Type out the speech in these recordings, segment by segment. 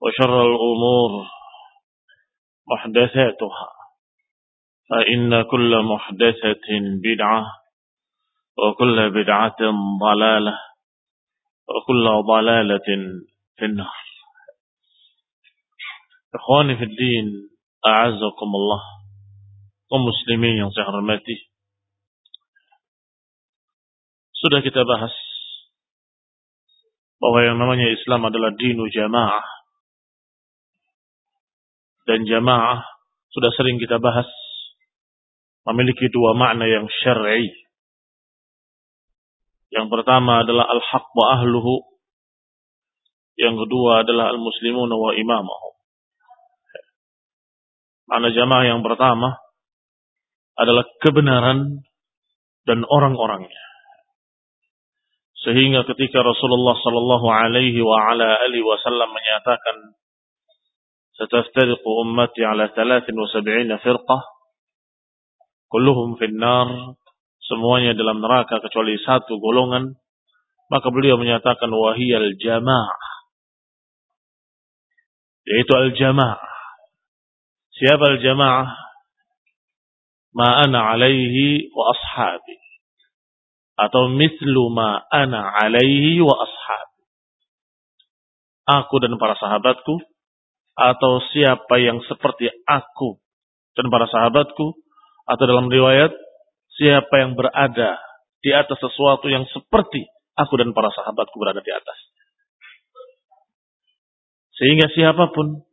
وشر الأمور محدثاتها فإن كل محدثة بدعة وكل بدعة ضلالة وكل ضلالة في النار. إخواني في الدين أعزكم الله ومسلمين yang saya hormati sudah kita bahas bahwa yang namanya Islam adalah dinu jamaah. Dan jamaah sudah sering kita bahas memiliki dua makna yang syar'i. Yang pertama adalah al-haq wa ahluhu. Yang kedua adalah al-muslimun wa imamahum. Makna jamaah yang pertama adalah kebenaran dan orang-orangnya. Sehingga ketika Rasulullah sallallahu alaihi wa ala alihi wasallam menyatakan ستفترق أمتي على 73 فرقة كلهم في النار semuanya dalam neraka kecuali satu golongan maka beliau menyatakan wahiyal jamaah yaitu al jamaah siapa al jamaah ma ana alaihi wa ashabi atau mislu ma ana alaihi wa ashabi aku dan para sahabatku atau siapa yang seperti aku dan para sahabatku atau dalam riwayat siapa yang berada di atas sesuatu yang seperti aku dan para sahabatku berada di atas. Sehingga siapa pun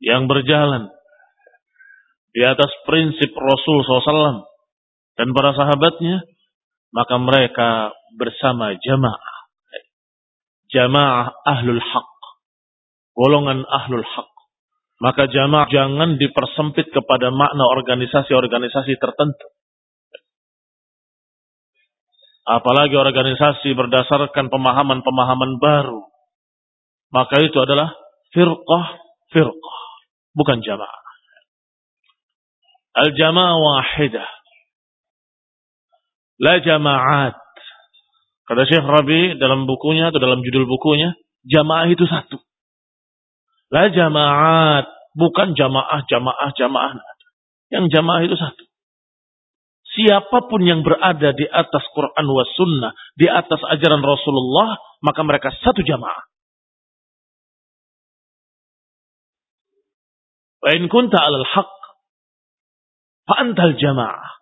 yang berjalan di atas prinsip Rasul SAW dan para sahabatnya, maka mereka bersama jamaah. Jamaah ahlul haq golongan ahlul haq. Maka jamaah jangan dipersempit kepada makna organisasi-organisasi tertentu. Apalagi organisasi berdasarkan pemahaman-pemahaman baru. Maka itu adalah firqah, firqah. Bukan jamaah. Al-jamaah wahidah. La jama'at. Kata Syekh Rabi dalam bukunya atau dalam judul bukunya, jamaah itu satu. La jamaat, bukan jamaah, jamaah, jamaah. Yang jamaah itu satu. Siapa pun yang berada di atas Quran wa sunnah, di atas ajaran Rasulullah, maka mereka satu jamaah. Wa in kunta alal haq, fa antal jamaah.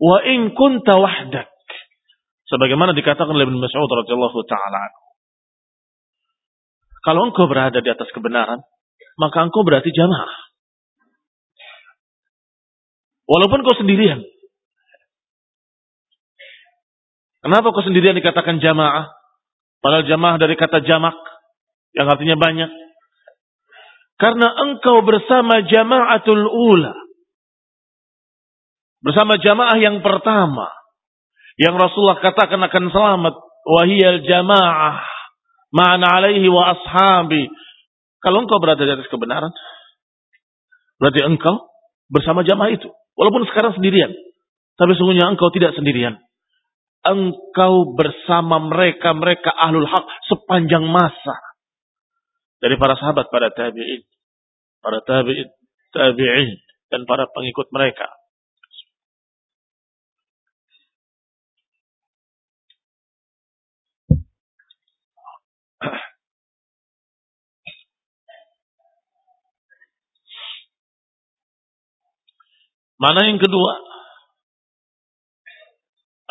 Wa in kunta wahdak. Sebagaimana dikatakan oleh Ibn Mas'ud radhiyallahu taala Kalau engkau berada di atas kebenaran, maka engkau berarti jamaah. Walaupun kau sendirian. Kenapa kau sendirian dikatakan jamaah? Padahal jamaah dari kata jamak yang artinya banyak. Karena engkau bersama jamaatul ula. Bersama jamaah yang pertama. Yang Rasulullah katakan akan selamat. Wahiyal jamaah. Ma'ana alaihi wa ashabi. Kalau engkau berada di atas kebenaran. Berarti engkau bersama jamaah itu. Walaupun sekarang sendirian. Tapi sungguhnya engkau tidak sendirian engkau bersama mereka, mereka ahlul haq sepanjang masa. Dari para sahabat, para tabi'in, para tabi'in, tabi'in, dan para pengikut mereka. Mana yang kedua?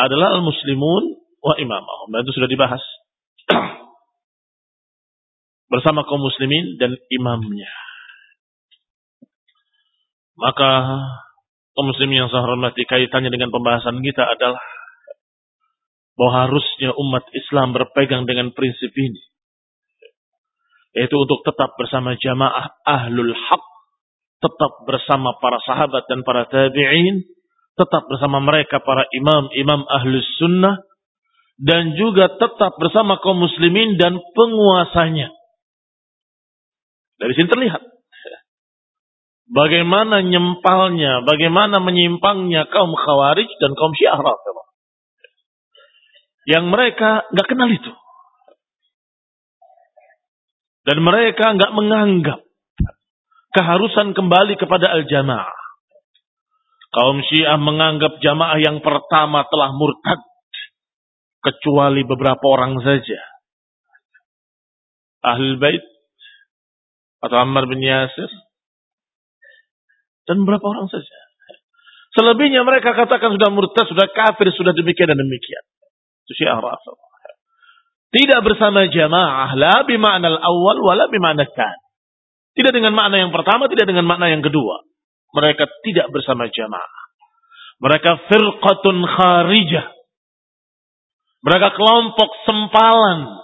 adalah al-muslimun wa imamahum. Dan itu sudah dibahas. Bersama kaum muslimin dan imamnya. Maka kaum muslimin yang saya hormati kaitannya dengan pembahasan kita adalah bahwa harusnya umat Islam berpegang dengan prinsip ini. Yaitu untuk tetap bersama jamaah ahlul haq. Tetap bersama para sahabat dan para tabi'in tetap bersama mereka para imam-imam ahlus sunnah dan juga tetap bersama kaum muslimin dan penguasanya. Dari sini terlihat bagaimana nyempalnya, bagaimana menyimpangnya kaum khawarij dan kaum syiah. Yang mereka nggak kenal itu. Dan mereka nggak menganggap keharusan kembali kepada al-jamaah. Kaum Syiah menganggap jamaah yang pertama telah murtad. Kecuali beberapa orang saja. Ahlul Bait. Atau Ammar bin Yasir. Dan beberapa orang saja. Selebihnya mereka katakan sudah murtad, sudah kafir, sudah demikian dan demikian. Itu Syiah Rasul. Tidak bersama jamaah. La bima'na al-awwal wa la bima'na Tidak dengan makna yang pertama, tidak dengan makna yang kedua mereka tidak bersama jamaah. Mereka firqatun kharijah. Mereka kelompok sempalan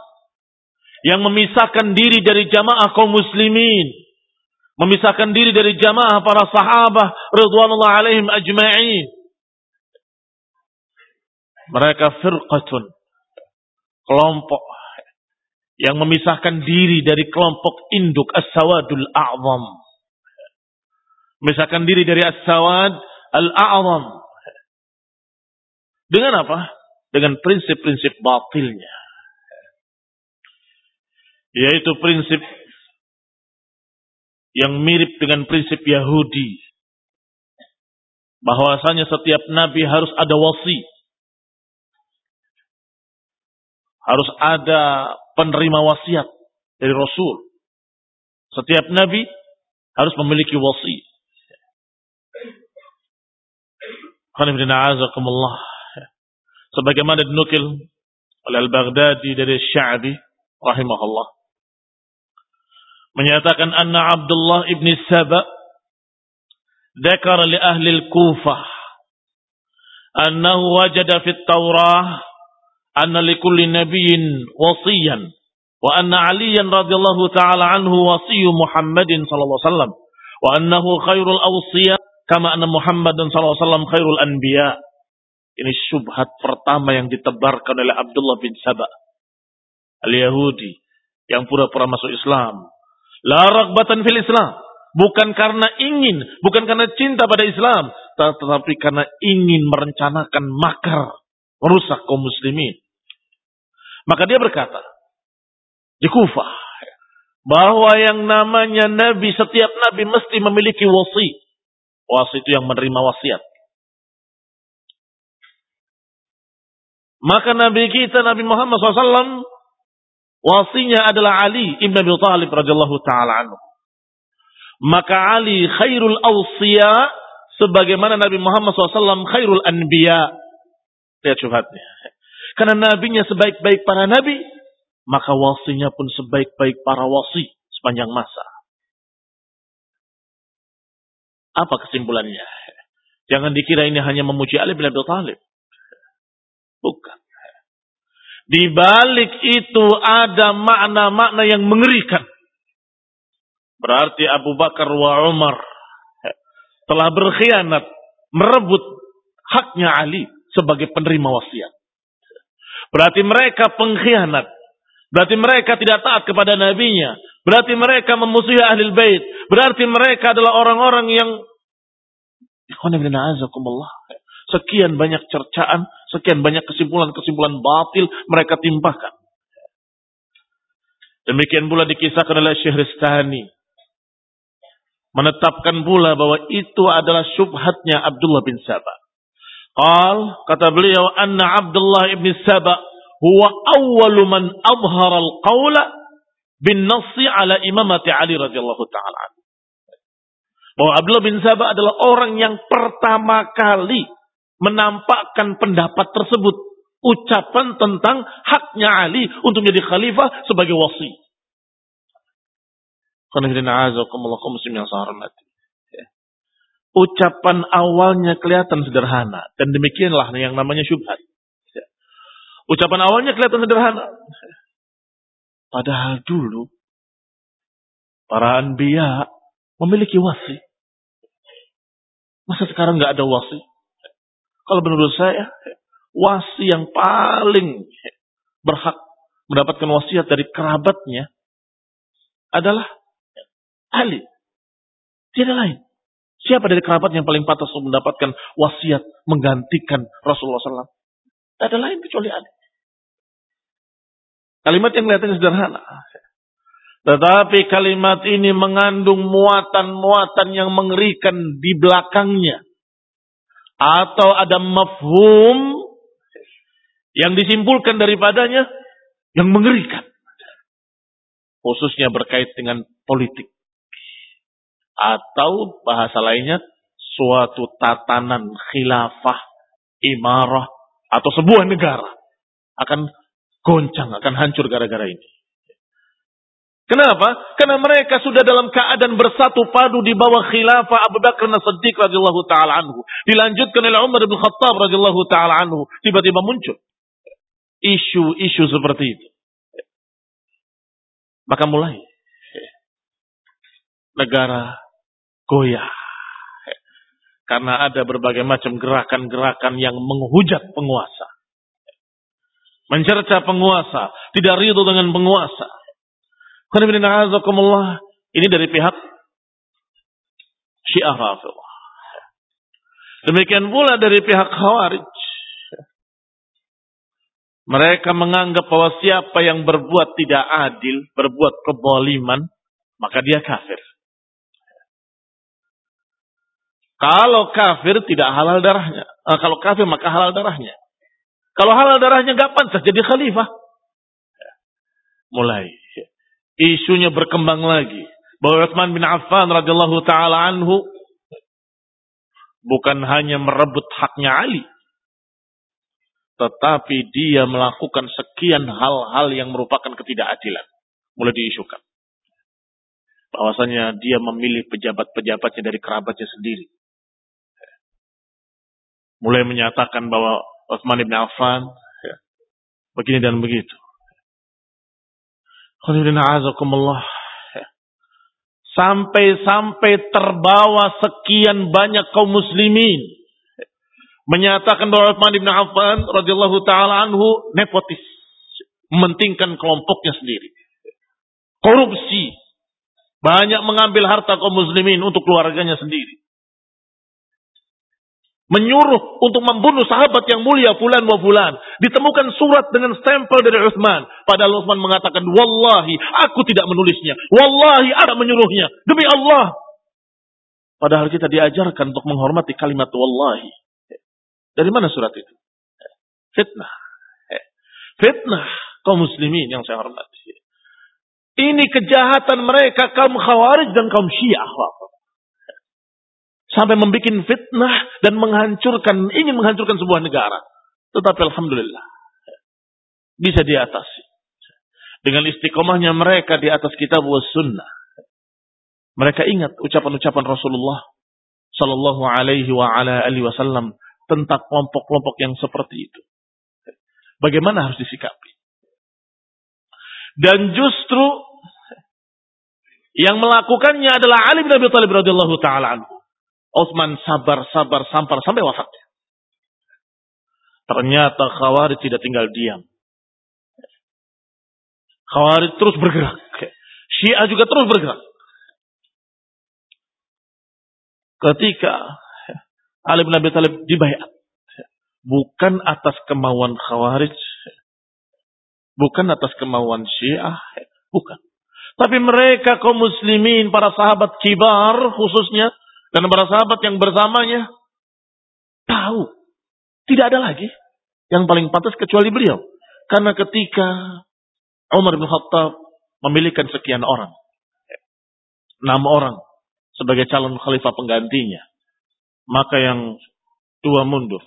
yang memisahkan diri dari jamaah kaum muslimin. Memisahkan diri dari jamaah para sahabat radhiyallahu alaihim ajma'in. Mereka firqatun kelompok yang memisahkan diri dari kelompok induk as-sawadul a'zam Misalkan diri dari as-sawad al-a'zam. Dengan apa? Dengan prinsip-prinsip batilnya. Yaitu prinsip yang mirip dengan prinsip Yahudi. Bahwasanya setiap nabi harus ada wasi. Harus ada penerima wasiat dari Rasul. Setiap nabi harus memiliki wasi. Sebagaimana dinukil oleh Al-Baghdadi dari Sya'bi rahimahullah. Menyatakan anna Abdullah ibn Saba ذكر لأهل الكوفة أنه وجد في التوراة anna نبي nabiyyin wasiyan wa anna aliyan radhiyallahu ta'ala anhu محمد Muhammadin sallallahu alaihi wasallam wa annahu khairul awsiya kama anna Muhammadan sallallahu alaihi wasallam khairul anbiya. Ini syubhat pertama yang ditebarkan oleh Abdullah bin Saba al-Yahudi yang pura-pura masuk Islam. La ragbatan fil Islam, bukan karena ingin, bukan karena cinta pada Islam, tetapi karena ingin merencanakan makar merusak kaum muslimin. Maka dia berkata. Di Kufah. Bahwa yang namanya Nabi, setiap Nabi mesti memiliki wasi Was itu yang menerima wasiat. Maka Nabi kita Nabi Muhammad SAW wasinya adalah Ali ibn Abi Thalib radhiyallahu taala anhu. Maka Ali khairul awsiya sebagaimana Nabi Muhammad SAW khairul anbiya. Lihat syubhatnya. Karena nabinya sebaik-baik para nabi, maka wasinya pun sebaik-baik para wasi sepanjang masa. Apa kesimpulannya? Jangan dikira ini hanya memuji Ali bin Abi Thalib. Bukan. Di balik itu ada makna-makna yang mengerikan. Berarti Abu Bakar wa Umar telah berkhianat, merebut haknya Ali sebagai penerima wasiat. Berarti mereka pengkhianat. Berarti mereka tidak taat kepada nabinya. Berarti mereka memusuhi ahli bait. Berarti mereka adalah orang-orang yang Sekian banyak cercaan, sekian banyak kesimpulan-kesimpulan batil mereka timpahkan. Demikian pula dikisahkan oleh Syehristani. Menetapkan pula bahwa itu adalah syubhatnya Abdullah bin Saba. Qal, kata beliau, anna Abdullah bin Saba huwa awwalu man abhara al-qawla bin nasi ala imamati Ali radhiyallahu ta'ala bahwa Abdullah bin Sabah adalah orang yang pertama kali menampakkan pendapat tersebut. Ucapan tentang haknya Ali untuk menjadi khalifah sebagai wasi. Ya. Ucapan awalnya kelihatan sederhana. Dan demikianlah yang namanya syubhat. Ya. Ucapan awalnya kelihatan sederhana. Padahal dulu para anbiya memiliki wasi. Masa sekarang nggak ada wasi? Kalau menurut saya, wasi yang paling berhak mendapatkan wasiat dari kerabatnya adalah Ali. Tidak lain. Siapa dari kerabat yang paling pantas untuk mendapatkan wasiat menggantikan Rasulullah SAW? Tidak ada lain kecuali Ali. Kalimat yang kelihatannya sederhana. Tetapi kalimat ini mengandung muatan-muatan yang mengerikan di belakangnya. Atau ada mafhum yang disimpulkan daripadanya yang mengerikan. Khususnya berkait dengan politik. Atau bahasa lainnya suatu tatanan khilafah, imarah, atau sebuah negara akan goncang, akan hancur gara-gara ini. Kenapa? Karena mereka sudah dalam keadaan bersatu padu di bawah khilafah Abu Bakar As-Siddiq radhiyallahu taala anhu. Dilanjutkan oleh Umar bin Khattab radhiyallahu taala anhu. Tiba-tiba muncul isu-isu seperti itu. Maka mulai negara goyah. Karena ada berbagai macam gerakan-gerakan yang menghujat penguasa. Mencerca penguasa, tidak ridho dengan penguasa ini dari pihak Syiah Rafidah. Demikian pula dari pihak Khawarij. Mereka menganggap bahwa siapa yang berbuat tidak adil, berbuat keboliman, maka dia kafir. Kalau kafir tidak halal darahnya. Nah, kalau kafir maka halal darahnya. Kalau halal darahnya gak pantas jadi khalifah. Mulai. Isunya berkembang lagi. Bahwa Utsman bin Affan radhiyallahu taala anhu bukan hanya merebut haknya Ali tetapi dia melakukan sekian hal-hal yang merupakan ketidakadilan. Mulai diisukan. Bahwasanya dia memilih pejabat-pejabatnya dari kerabatnya sendiri mulai menyatakan bahwa Utsman bin Affan ya, begini dan begitu. Sampai-sampai terbawa sekian banyak kaum muslimin menyatakan bahwa Utsman bin Affan radhiyallahu taala anhu nepotis, mementingkan kelompoknya sendiri. Korupsi, banyak mengambil harta kaum muslimin untuk keluarganya sendiri menyuruh untuk membunuh sahabat yang mulia fulan wa fulan. Ditemukan surat dengan stempel dari Utsman. Padahal Utsman mengatakan, "Wallahi, aku tidak menulisnya. Wallahi, ada menyuruhnya. Demi Allah." Padahal kita diajarkan untuk menghormati kalimat wallahi. Dari mana surat itu? Fitnah. Fitnah kaum muslimin yang saya hormati. Ini kejahatan mereka kaum khawarij dan kaum syiah. Sampai membuat fitnah dan menghancurkan, ingin menghancurkan sebuah negara. Tetapi Alhamdulillah. Bisa diatasi. Dengan istiqomahnya mereka di atas kitab wa sunnah. Mereka ingat ucapan-ucapan Rasulullah Sallallahu alaihi wa ala alihi wasallam tentang kelompok-kelompok yang seperti itu. Bagaimana harus disikapi? Dan justru yang melakukannya adalah Ali bin Abi Thalib radhiyallahu taala anhu. Utsman sabar sabar sampar sampai wafatnya. Ternyata Khawarij tidak tinggal diam. Khawarij terus bergerak. Syiah juga terus bergerak. Ketika Ali bin Abi Thalib dibayar. Bukan atas kemauan Khawarij. Bukan atas kemauan Syiah. Bukan. Tapi mereka kaum muslimin, para sahabat kibar khususnya, dan para sahabat yang bersamanya, tahu. Tidak ada lagi yang paling pantas kecuali beliau. Karena ketika Umar bin Khattab memilihkan sekian orang, enam orang sebagai calon khalifah penggantinya, maka yang dua mundur.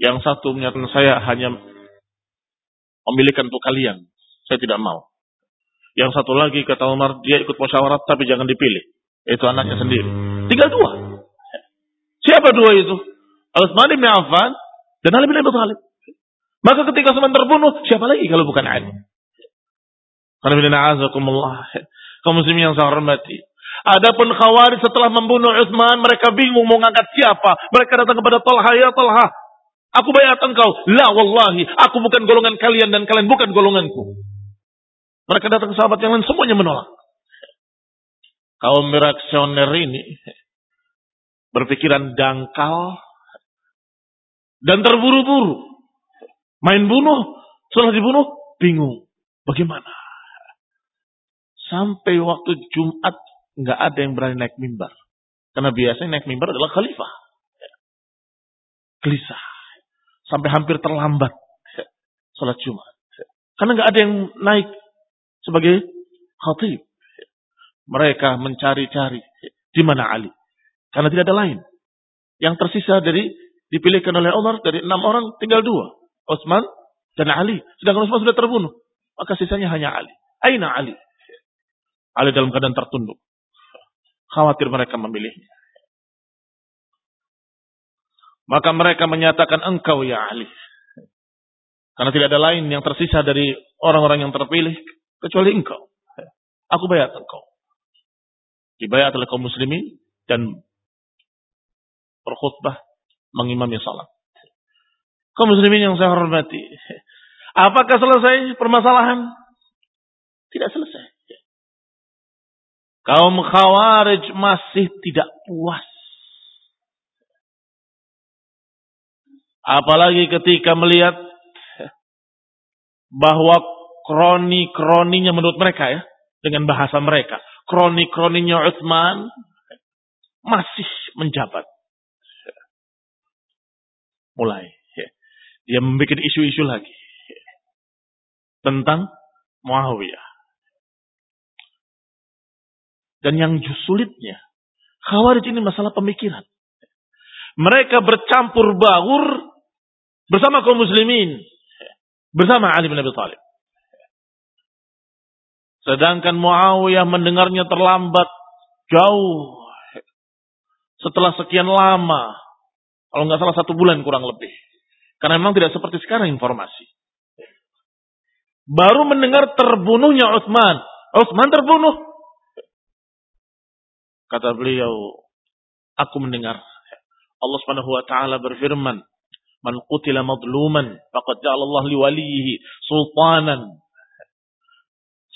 Yang satu menyatakan saya hanya memilihkan untuk kalian, saya tidak mau. Yang satu lagi kata Umar, dia ikut musyawarah tapi jangan dipilih. Itu anaknya sendiri. Tinggal dua. Siapa dua itu? Al-Utsman bin Affan dan Ali bin Abi Thalib. Maka ketika Utsman terbunuh, siapa lagi kalau bukan Ali? Karena bin Azakumullah. Kaum muslimin yang saya hormati. Adapun Khawarij setelah membunuh Utsman, mereka bingung mau ngangkat siapa. Mereka datang kepada Talha, ya Talha, aku bayar engkau. La wallahi, aku bukan golongan kalian dan kalian bukan golonganku. Mereka datang ke sahabat yang lain semuanya menolak. Kaum reaksioner ini berpikiran dangkal dan terburu-buru. Main bunuh, setelah dibunuh bingung. Bagaimana? Sampai waktu Jumat nggak ada yang berani naik mimbar. Karena biasanya naik mimbar adalah khalifah. Gelisah. Sampai hampir terlambat sholat Jumat. Karena nggak ada yang naik sebagai khatib. Mereka mencari-cari di mana Ali. Karena tidak ada lain. Yang tersisa dari dipilihkan oleh Umar dari enam orang tinggal dua. Utsman dan Ali. Sedangkan Utsman sudah terbunuh. Maka sisanya hanya Ali. Aina Ali? Ali dalam keadaan tertunduk. Khawatir mereka memilihnya. Maka mereka menyatakan engkau ya Ali. Karena tidak ada lain yang tersisa dari orang-orang yang terpilih kecuali engkau. Aku bayar engkau. Dibayar oleh kaum muslimin dan berkhutbah mengimami salat. Kaum muslimin yang saya hormati. Apakah selesai permasalahan? Tidak selesai. Kaum khawarij masih tidak puas. Apalagi ketika melihat bahwa kroni-kroninya menurut mereka ya, dengan bahasa mereka, kroni-kroninya Utsman masih menjabat. Mulai dia membuat isu-isu lagi tentang Muawiyah. Dan yang sulitnya, Khawarij ini masalah pemikiran. Mereka bercampur baur bersama kaum muslimin. Bersama Ali bin Abi Thalib. Sedangkan Muawiyah mendengarnya terlambat jauh. Setelah sekian lama. Kalau nggak salah satu bulan kurang lebih. Karena memang tidak seperti sekarang informasi. Baru mendengar terbunuhnya Utsman. Utsman terbunuh. Kata beliau, aku mendengar Allah Subhanahu wa taala berfirman, "Man qutila madluman faqad ja'ala Allah liwalihi sultanan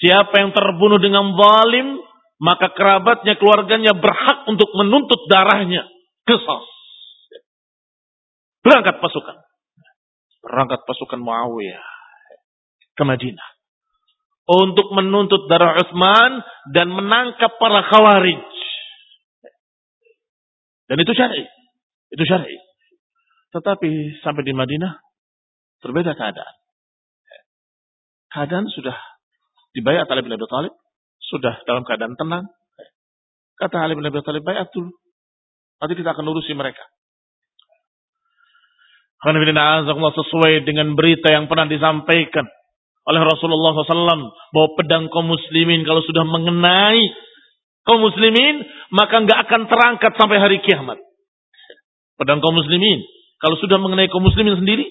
Siapa yang terbunuh dengan zalim, maka kerabatnya, keluarganya berhak untuk menuntut darahnya. Kesas. Berangkat pasukan. Berangkat pasukan Muawiyah ke Madinah. Untuk menuntut darah Utsman dan menangkap para khawarij. Dan itu syar'i. Itu syar'i. Tetapi sampai di Madinah berbeda keadaan. keadaan sudah dibayar Ali bin Abi Thalib, sudah dalam keadaan tenang. Kata Ali bin Abi Thalib, bayar dulu. Nanti kita akan urusi mereka. Sesuai dengan berita yang pernah disampaikan oleh Rasulullah SAW bahwa pedang kaum muslimin kalau sudah mengenai kaum muslimin maka nggak akan terangkat sampai hari kiamat. Pedang kaum muslimin kalau sudah mengenai kaum muslimin sendiri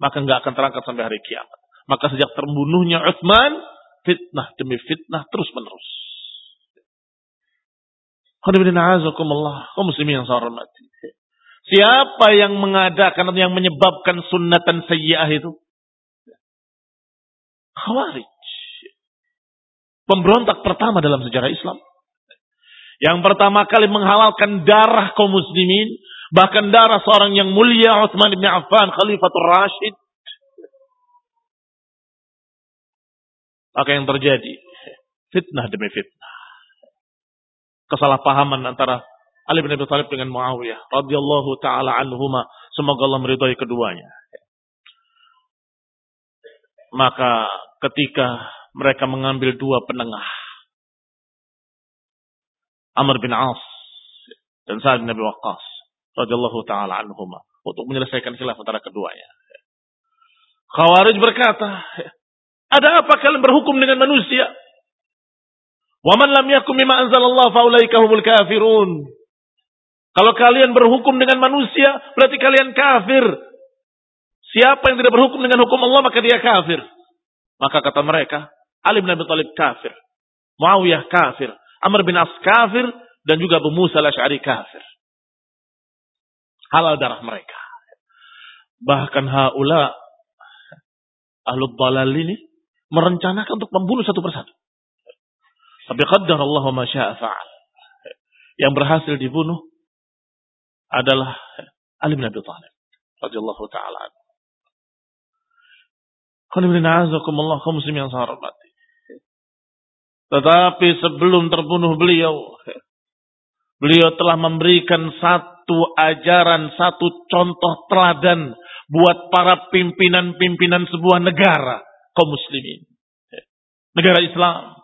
maka nggak akan terangkat sampai hari kiamat. Maka sejak terbunuhnya Utsman fitnah demi fitnah terus menerus. Kaum muslimin yang saya hormati. Siapa yang mengadakan atau yang menyebabkan sunnatan sayyi'ah itu? Khawarij. Pemberontak pertama dalam sejarah Islam. Yang pertama kali menghalalkan darah kaum muslimin. Bahkan darah seorang yang mulia Uthman bin Affan, Khalifatul Rashid. Maka yang terjadi? Fitnah demi fitnah. Kesalahpahaman antara Ali bin Abi Thalib dengan Muawiyah radhiyallahu taala anhuma semoga Allah meridhai keduanya. Maka ketika mereka mengambil dua penengah Amr bin As dan Sa'ad bin Abi Waqqas radhiyallahu taala anhuma untuk menyelesaikan khilaf antara keduanya. Khawarij berkata, "Ada apa kalian berhukum dengan manusia? Wa man lam yakum mimma anzalallahu faulaika humul kafirun." Kalau kalian berhukum dengan manusia, berarti kalian kafir. Siapa yang tidak berhukum dengan hukum Allah, maka dia kafir. Maka kata mereka, Ali bin Abi Thalib kafir. Muawiyah kafir. Amr bin As kafir. Dan juga Abu Musa al-Ash'ari kafir. Halal darah mereka. Bahkan haula ahlul dalal ini merencanakan untuk membunuh satu persatu. Tapi qaddar Allah syaa fa'al. Yang berhasil dibunuh adalah Ali bin Abi Thalib radhiyallahu taala anhu. kaum muslim yang saya hormati. Tetapi sebelum terbunuh beliau, beliau telah memberikan satu ajaran, satu contoh teladan buat para pimpinan-pimpinan sebuah negara kaum muslimin. Negara Islam.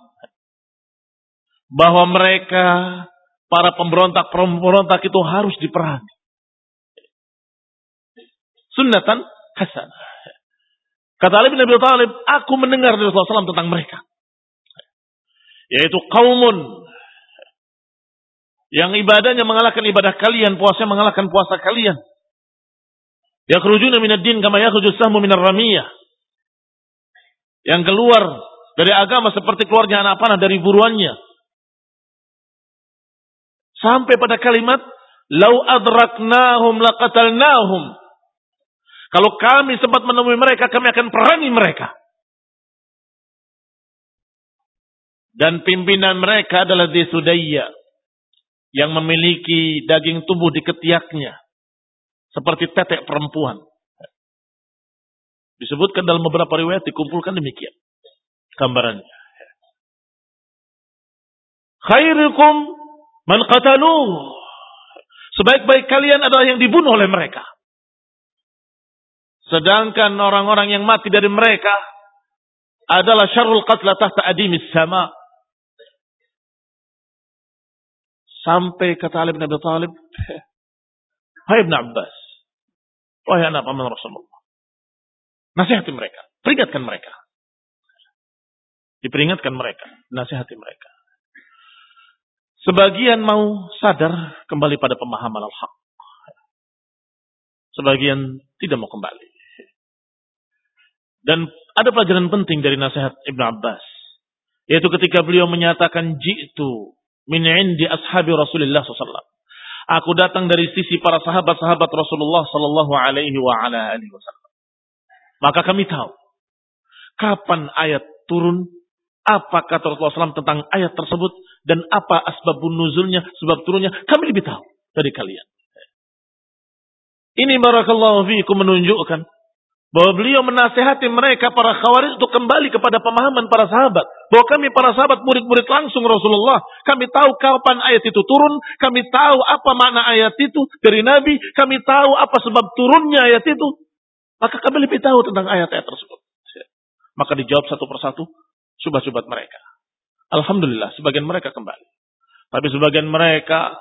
Bahwa mereka para pemberontak-pemberontak itu harus diperangi. Sunnatan hasan. Kata Ali bin Abi Thalib, aku mendengar dari Rasulullah SAW tentang mereka. Yaitu kaumun yang ibadahnya mengalahkan ibadah kalian, puasanya mengalahkan puasa kalian. Yakhrujuna minad din kama yakhruju sahmu minar ramiyah. Yang keluar dari agama seperti keluarnya anak panah dari buruannya. Sampai pada kalimat lau adraknahum laqatalnahum. Kalau kami sempat menemui mereka, kami akan perangi mereka. Dan pimpinan mereka adalah Desudaya yang memiliki daging tubuh di ketiaknya seperti tetek perempuan. Disebutkan dalam beberapa riwayat dikumpulkan demikian gambarannya. Khairukum Man qataluh. Sebaik-baik kalian adalah yang dibunuh oleh mereka. Sedangkan orang-orang yang mati dari mereka adalah syarul qatla tahta adimis sama. Sampai kata Ali bin Abi Talib, Hai Ibn Abbas, wahai anak paman Rasulullah, nasihati mereka, peringatkan mereka. Diperingatkan mereka, nasihati mereka. Sebagian mau sadar kembali pada pemahaman al-haq. Sebagian tidak mau kembali. Dan ada pelajaran penting dari nasihat Ibn Abbas. Yaitu ketika beliau menyatakan jitu min indi ashabi Rasulullah SAW. Aku datang dari sisi para sahabat-sahabat Rasulullah Sallallahu Alaihi Wasallam. Maka kami tahu kapan ayat turun apa kata Rasulullah SAW tentang ayat tersebut dan apa asbabun nuzulnya, sebab turunnya, kami lebih tahu dari kalian. Ini barakallahu fiikum menunjukkan bahwa beliau menasehati mereka para khawarij untuk kembali kepada pemahaman para sahabat. Bahwa kami para sahabat murid-murid langsung Rasulullah. Kami tahu kapan ayat itu turun. Kami tahu apa makna ayat itu dari Nabi. Kami tahu apa sebab turunnya ayat itu. Maka kami lebih tahu tentang ayat-ayat tersebut. Maka dijawab satu persatu subhat-subhat mereka. Alhamdulillah, sebagian mereka kembali. Tapi sebagian mereka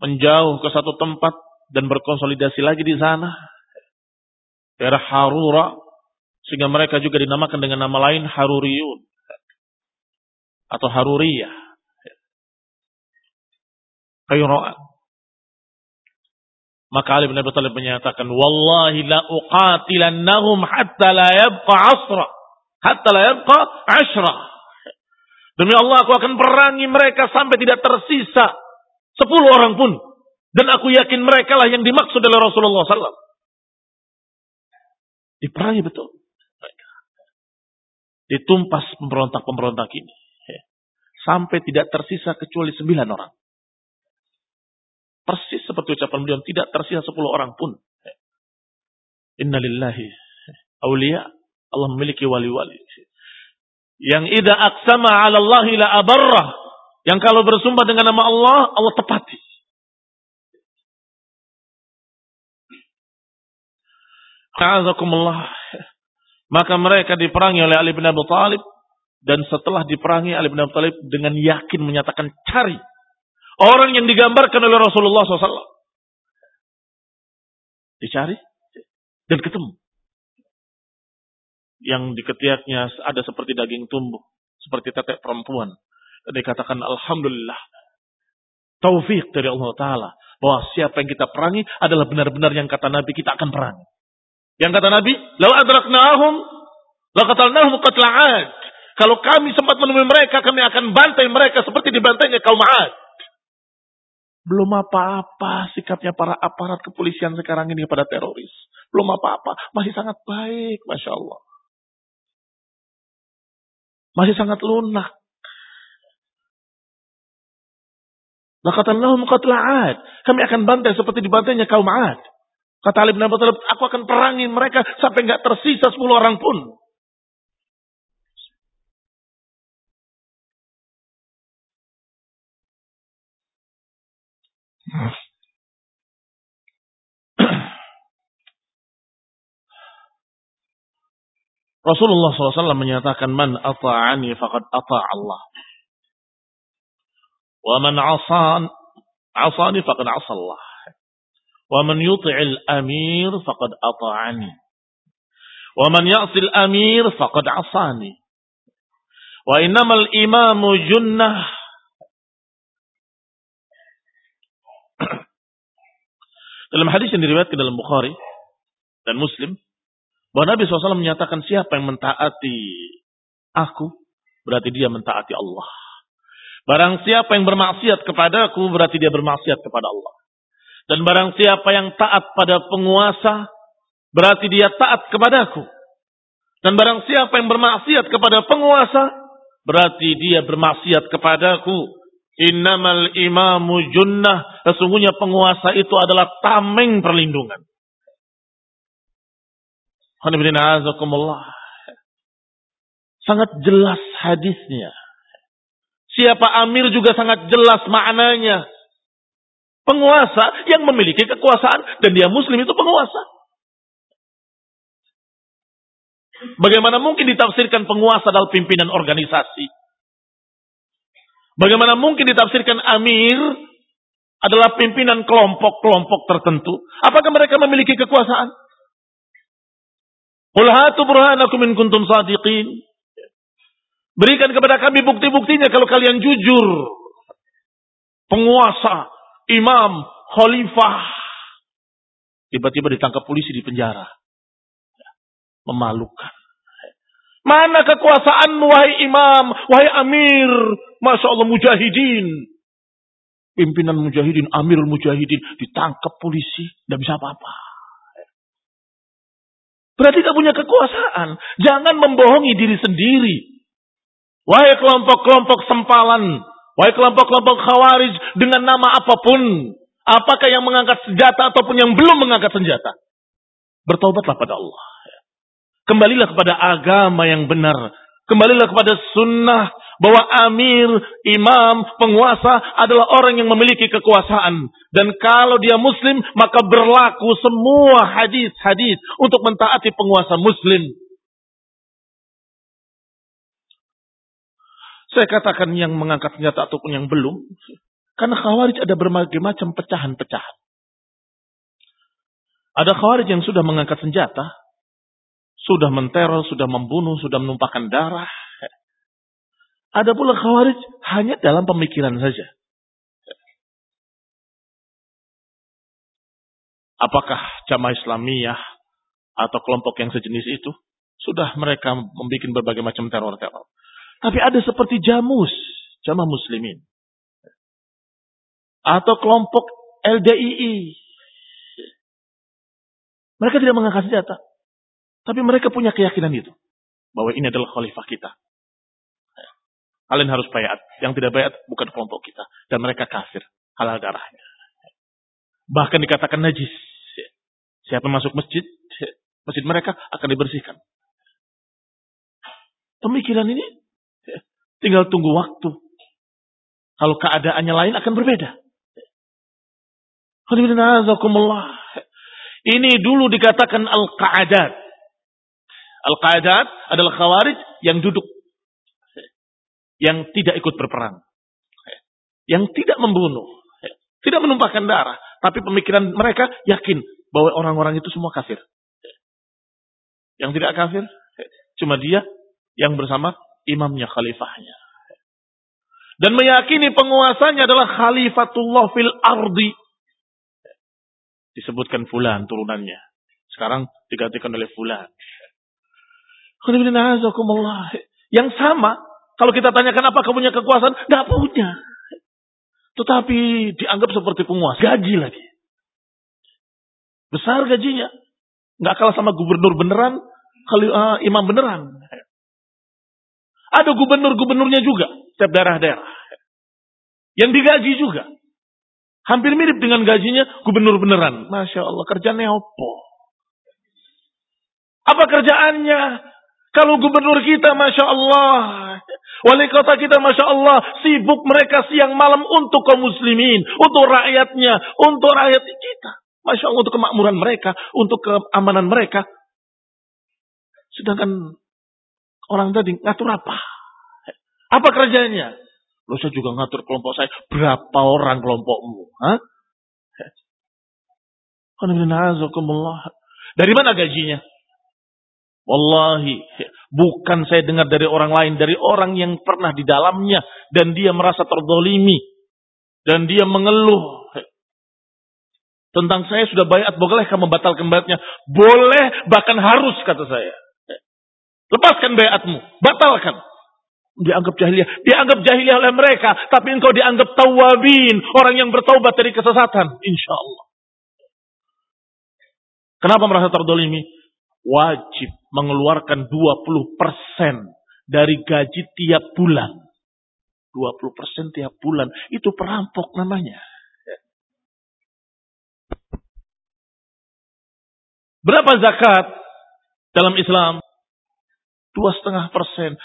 menjauh ke satu tempat dan berkonsolidasi lagi di sana. Daerah Harura, sehingga mereka juga dinamakan dengan nama lain Haruriyun. Atau Haruriyah. Kaira'an. Maka Ali bin Abi Thalib menyatakan, Wallahi la uqatilannahum hatta la yabqa asra. Hatta la yabqa ashra. Demi Allah aku akan perangi mereka sampai tidak tersisa sepuluh orang pun. Dan aku yakin mereka lah yang dimaksud oleh Rasulullah SAW. Diperangi betul. Ditumpas pemberontak-pemberontak ini. Sampai tidak tersisa kecuali sembilan orang. Persis seperti ucapan beliau, tidak tersisa sepuluh orang pun. Innalillahi awliya. Allah memiliki wali-wali. Yang ida aksama ala Allah la abarrah. Yang kalau bersumpah dengan nama Allah, Allah tepati. Maka mereka diperangi oleh Ali bin Abi Thalib. Dan setelah diperangi Ali bin Abi Thalib dengan yakin menyatakan cari Orang yang digambarkan oleh Rasulullah SAW. Dicari dan ketemu. Yang di ketiaknya ada seperti daging tumbuh. Seperti tetek perempuan. Dan dikatakan Alhamdulillah. Taufik dari Allah Ta'ala. Bahwa siapa yang kita perangi adalah benar-benar yang kata Nabi kita akan perangi. Yang kata Nabi, adrakna'ahum, laqatalnahum qatla'ad. Kalau kami sempat menemui mereka, kami akan bantai mereka seperti dibantainya kaum Ad. Belum apa-apa sikapnya para aparat kepolisian sekarang ini pada teroris. Belum apa-apa. Masih sangat baik, Masya Allah. Masih sangat lunak. Lakatallahu muqatla'ad. Kami akan bantai seperti dibantainya kaum Ad. Kata Ali bin Abi Thalib, aku akan perangi mereka sampai nggak tersisa 10 orang pun. Rasulullah SAW menyatakan man ata'ani faqad ata' Allah. Wa man asan asani faqad asa Allah. Wa man yuti'il amir faqad ata'ani. Wa man ya'sil amir faqad asani. Wa innamal imamu junnah dalam hadis yang diriwayatkan dalam Bukhari dan Muslim bahwa Nabi SAW menyatakan siapa yang mentaati aku, berarti dia mentaati Allah. Barang siapa yang bermaksiat kepada aku, berarti dia bermaksiat kepada Allah. Dan barang siapa yang taat pada penguasa, berarti dia taat kepada aku. Dan barang siapa yang bermaksiat kepada penguasa, berarti dia bermaksiat kepadaku. Innamal imamu junnah. Sesungguhnya penguasa itu adalah tameng perlindungan. Sangat jelas hadisnya. Siapa amir juga sangat jelas maknanya. Penguasa yang memiliki kekuasaan dan dia muslim itu penguasa. Bagaimana mungkin ditafsirkan penguasa dalam pimpinan organisasi? Bagaimana mungkin ditafsirkan amir adalah pimpinan kelompok-kelompok tertentu? Apakah mereka memiliki kekuasaan? Qul hatu burhanakum in kuntum sadiqin. Berikan kepada kami bukti-buktinya kalau kalian jujur. Penguasa, imam, khalifah. Tiba-tiba ditangkap polisi di penjara. Memalukan. Mana kekuasaanmu wahai imam, wahai amir. Masya Allah mujahidin. Pimpinan mujahidin, amirul mujahidin. Ditangkap polisi, tidak bisa apa-apa. Berarti tidak punya kekuasaan. Jangan membohongi diri sendiri. Wahai kelompok-kelompok sempalan. Wahai kelompok-kelompok khawarij dengan nama apa pun. Apakah yang mengangkat senjata ataupun yang belum mengangkat senjata. Bertobatlah pada Allah. Kembalilah kepada agama yang benar. Kembalilah kepada sunnah bahwa amir, imam, penguasa adalah orang yang memiliki kekuasaan. Dan kalau dia muslim, maka berlaku semua hadis-hadis untuk mentaati penguasa muslim. Saya katakan yang mengangkat senjata ataupun yang belum. Karena khawarij ada berbagai macam pecahan-pecahan. Ada khawarij yang sudah mengangkat senjata. Sudah menteror, sudah membunuh, sudah menumpahkan darah. Ada pula khawarij hanya dalam pemikiran saja. Apakah jamaah Islamiyah atau kelompok yang sejenis itu sudah mereka membuat berbagai macam teror-teror. Tapi ada seperti jamus, jamaah muslimin. Atau kelompok LDII. Mereka tidak mengangkat senjata. Tapi mereka punya keyakinan itu. Bahwa ini adalah khalifah kita. Kalian harus bayat. Yang tidak bayat bukan kelompok kita. Dan mereka kafir. Halal darahnya. Bahkan dikatakan najis. Siapa masuk masjid, masjid mereka akan dibersihkan. Pemikiran ini Tinggal tunggu waktu. Kalau keadaannya lain akan berbeda. Ini dulu dikatakan al-qa'adat. Al-qa'adat adalah khawarij yang duduk. Yang tidak ikut berperang. Yang tidak membunuh. Tidak menumpahkan darah. Tapi pemikiran mereka yakin bahwa orang-orang itu semua kafir. Yang tidak kafir, cuma dia yang bersama imamnya khalifahnya. Dan meyakini penguasanya adalah khalifatullah fil ardi. Disebutkan fulan turunannya. Sekarang digantikan oleh fulan. Yang sama, kalau kita tanyakan apa punya kekuasaan, nggak punya. Tetapi dianggap seperti penguasa, gaji lagi. Besar gajinya. Nggak kalah sama gubernur beneran, kalau uh, imam beneran. Ada gubernur-gubernurnya juga, setiap daerah-daerah. Yang digaji juga. Hampir mirip dengan gajinya gubernur beneran. Masya Allah, kerjanya apa? Apa kerjaannya? Kalau gubernur kita, Masya Allah. Wali kota kita, Masya Allah. Sibuk mereka siang malam untuk kaum muslimin. Untuk rakyatnya. Untuk rakyat kita. Masya Allah, untuk kemakmuran mereka. Untuk keamanan mereka. Sedangkan Orang tadi ngatur apa? Apa kerjanya? Lo saya juga ngatur kelompok saya. Berapa orang kelompokmu? Hah? Dari mana gajinya? Wallahi, bukan saya dengar dari orang lain, dari orang yang pernah di dalamnya dan dia merasa terdolimi dan dia mengeluh tentang saya sudah bayat, bolehkah membatalkan bayatnya? Boleh, bahkan harus kata saya. Lepaskan bayatmu. Batalkan. Dianggap jahiliyah. Dianggap jahiliyah oleh mereka. Tapi engkau dianggap tawabin. Orang yang bertaubat dari kesesatan. Insya Allah. Kenapa merasa terdolimi? Wajib mengeluarkan 20% dari gaji tiap bulan. 20% tiap bulan. Itu perampok namanya. Berapa zakat dalam Islam? Dua setengah persen.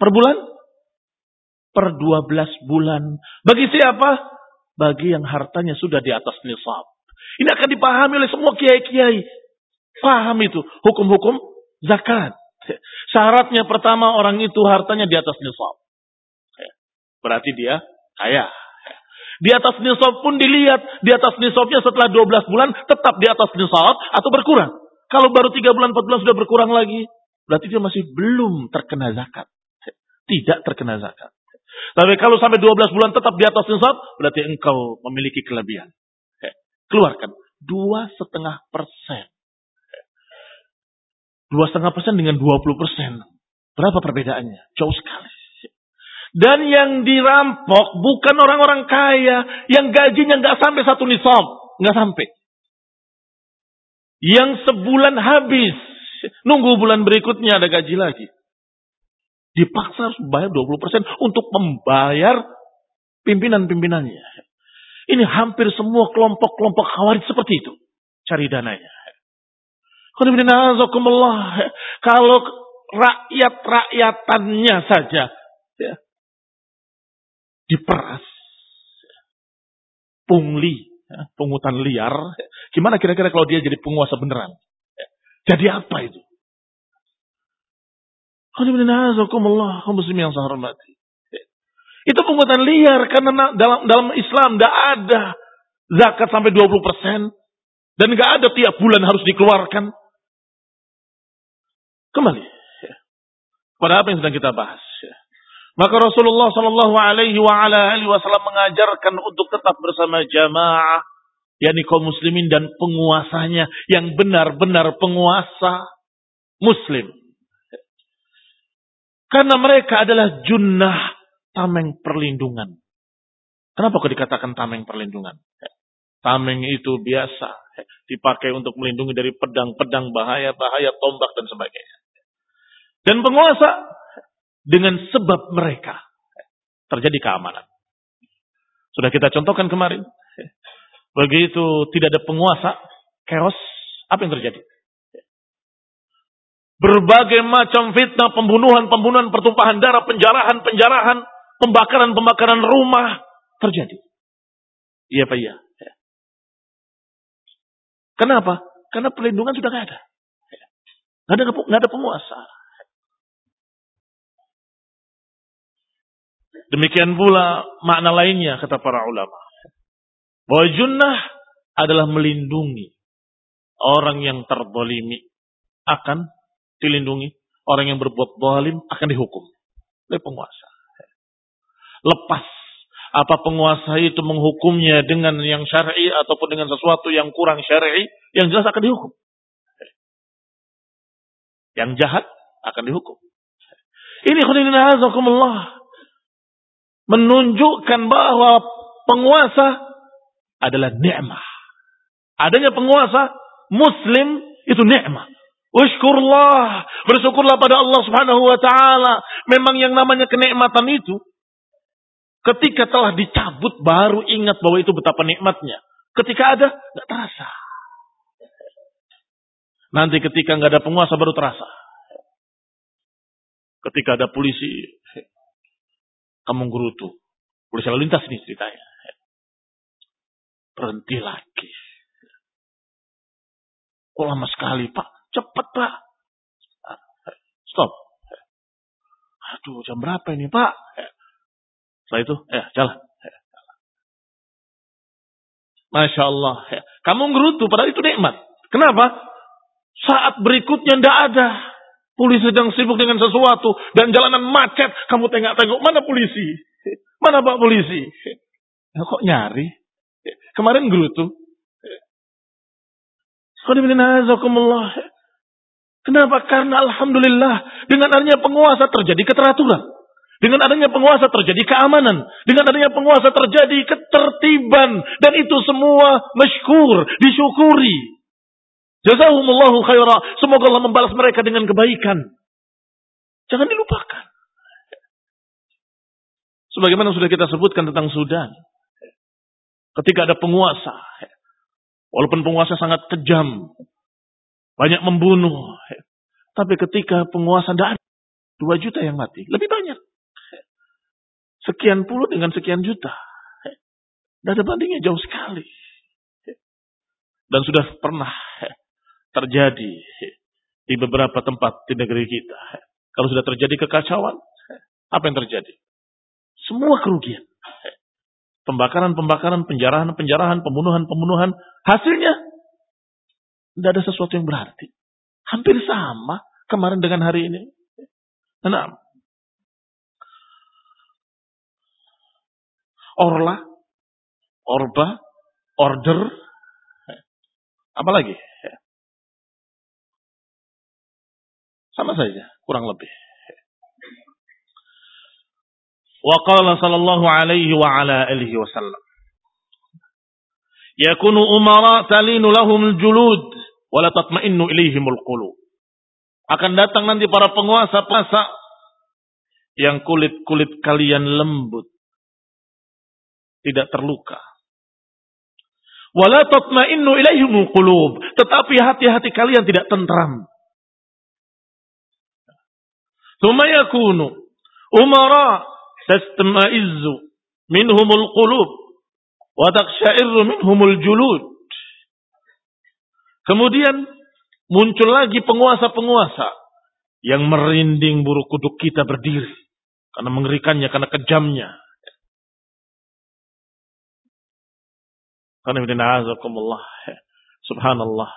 Per bulan? Per dua belas bulan. Bagi siapa? Bagi yang hartanya sudah di atas nisab. Ini akan dipahami oleh semua kiai-kiai. Paham itu. Hukum-hukum zakat. Syaratnya pertama orang itu hartanya di atas nisab. Berarti dia kaya. Di atas nisab pun dilihat. Di atas nisabnya setelah 12 bulan tetap di atas nisab atau berkurang. Kalau baru 3 bulan, 4 bulan sudah berkurang lagi. Berarti dia masih belum terkena zakat. Tidak terkena zakat. Tapi kalau sampai 12 bulan tetap di atas nisab, berarti engkau memiliki kelebihan. Keluarkan dua setengah persen. Dua setengah persen dengan 20 persen. Berapa perbedaannya? Jauh sekali. Dan yang dirampok bukan orang-orang kaya yang gajinya nggak sampai satu nisab, nggak sampai. Yang sebulan habis Nunggu bulan berikutnya ada gaji lagi. Dipaksa harus bayar 20% untuk membayar pimpinan-pimpinannya. Ini hampir semua kelompok-kelompok khawarij seperti itu. Cari dananya. Kalau rakyat-rakyatannya saja ya, diperas, pungli, ya, pungutan liar. Gimana kira-kira kalau dia jadi penguasa beneran? Jadi apa itu? yang saya hormati. Itu pungutan liar karena dalam dalam Islam tidak ada zakat sampai 20% dan nggak ada tiap bulan harus dikeluarkan. Kembali pada apa yang sedang kita bahas. Maka Rasulullah Shallallahu Alaihi Wasallam mengajarkan untuk tetap bersama jamaah, yakni kaum muslimin dan penguasanya yang benar-benar penguasa muslim. Karena mereka adalah junnah tameng perlindungan. Kenapa kok dikatakan tameng perlindungan? Tameng itu biasa dipakai untuk melindungi dari pedang-pedang bahaya-bahaya, tombak dan sebagainya. Dan penguasa dengan sebab mereka terjadi keamanan. Sudah kita contohkan kemarin. Begitu tidak ada penguasa, chaos, apa yang terjadi? Berbagai macam fitnah, pembunuhan, pembunuhan, pertumpahan darah, penjarahan, penjarahan, pembakaran, pembakaran rumah terjadi. Iya Pak iya. Kenapa? Karena perlindungan sudah nggak ada. Nggak ada, ada penguasa. Demikian pula makna lainnya kata para ulama. Bahwa junnah adalah melindungi orang yang terbolimi akan dilindungi. Orang yang berbuat zalim akan dihukum oleh penguasa. Lepas apa penguasa itu menghukumnya dengan yang syar'i ataupun dengan sesuatu yang kurang syar'i, yang jelas akan dihukum. Yang jahat akan dihukum. Ini khudinina azakumullah menunjukkan bahwa penguasa adalah nikmah. Adanya penguasa muslim itu nikmah. Ushkurullah, bersyukurlah pada Allah Subhanahu wa taala. Memang yang namanya kenikmatan itu ketika telah dicabut baru ingat bahwa itu betapa nikmatnya. Ketika ada nggak terasa. Nanti ketika nggak ada penguasa baru terasa. Ketika ada polisi kamu gerutu. Lalu lintas nih ceritanya. Berhenti lagi. Kok lama sekali, Pak? Cepat, Pak. Stop. Aduh, jam berapa ini, Pak? Setelah itu, ya, jalan. Masya Allah. Kamu ngerutu, padahal itu nikmat. Kenapa? Saat berikutnya tidak ada. Polisi sedang sibuk dengan sesuatu dan jalanan macet. Kamu tengok-tengok mana polisi? Mana pak polisi? Ya, kok nyari? Kemarin gerutu. Kenapa? Karena Alhamdulillah dengan adanya penguasa terjadi keteraturan. Dengan adanya penguasa terjadi keamanan. Dengan adanya penguasa terjadi ketertiban. Dan itu semua masykur, disyukuri. Jazahumullahu khaira. Semoga Allah membalas mereka dengan kebaikan. Jangan dilupakan. Sebagaimana sudah kita sebutkan tentang Sudan. Ketika ada penguasa. Walaupun penguasa sangat kejam. Banyak membunuh. Tapi ketika penguasa tidak ada. Dua juta yang mati. Lebih banyak. Sekian puluh dengan sekian juta. Tidak ada bandingnya jauh sekali. Dan sudah pernah terjadi di beberapa tempat di negeri kita. Kalau sudah terjadi kekacauan, apa yang terjadi? Semua kerugian. Pembakaran-pembakaran, penjarahan-penjarahan, pembunuhan-pembunuhan. Hasilnya, tidak ada sesuatu yang berarti. Hampir sama kemarin dengan hari ini. Nah, Orla, Orba, Order, apa Sama saja, kurang lebih. Wa qala sallallahu alaihi wa ala alihi wasallam. Yakunu umara talinu lahum julud wa la tatma'innu ilaihimul qulub. Akan datang nanti para penguasa-penguasa yang kulit-kulit kalian lembut. Tidak terluka. Wala tatma'innu ilaihimul qulub. Tetapi hati-hati kalian tidak tentram. ثم يكون أمراء تستمئز minhumul qulub wa taqsha'irru minhumul julud. Kemudian muncul lagi penguasa-penguasa yang merinding buru kuduk kita berdiri karena mengerikannya, karena kejamnya. Karena Subhanallah.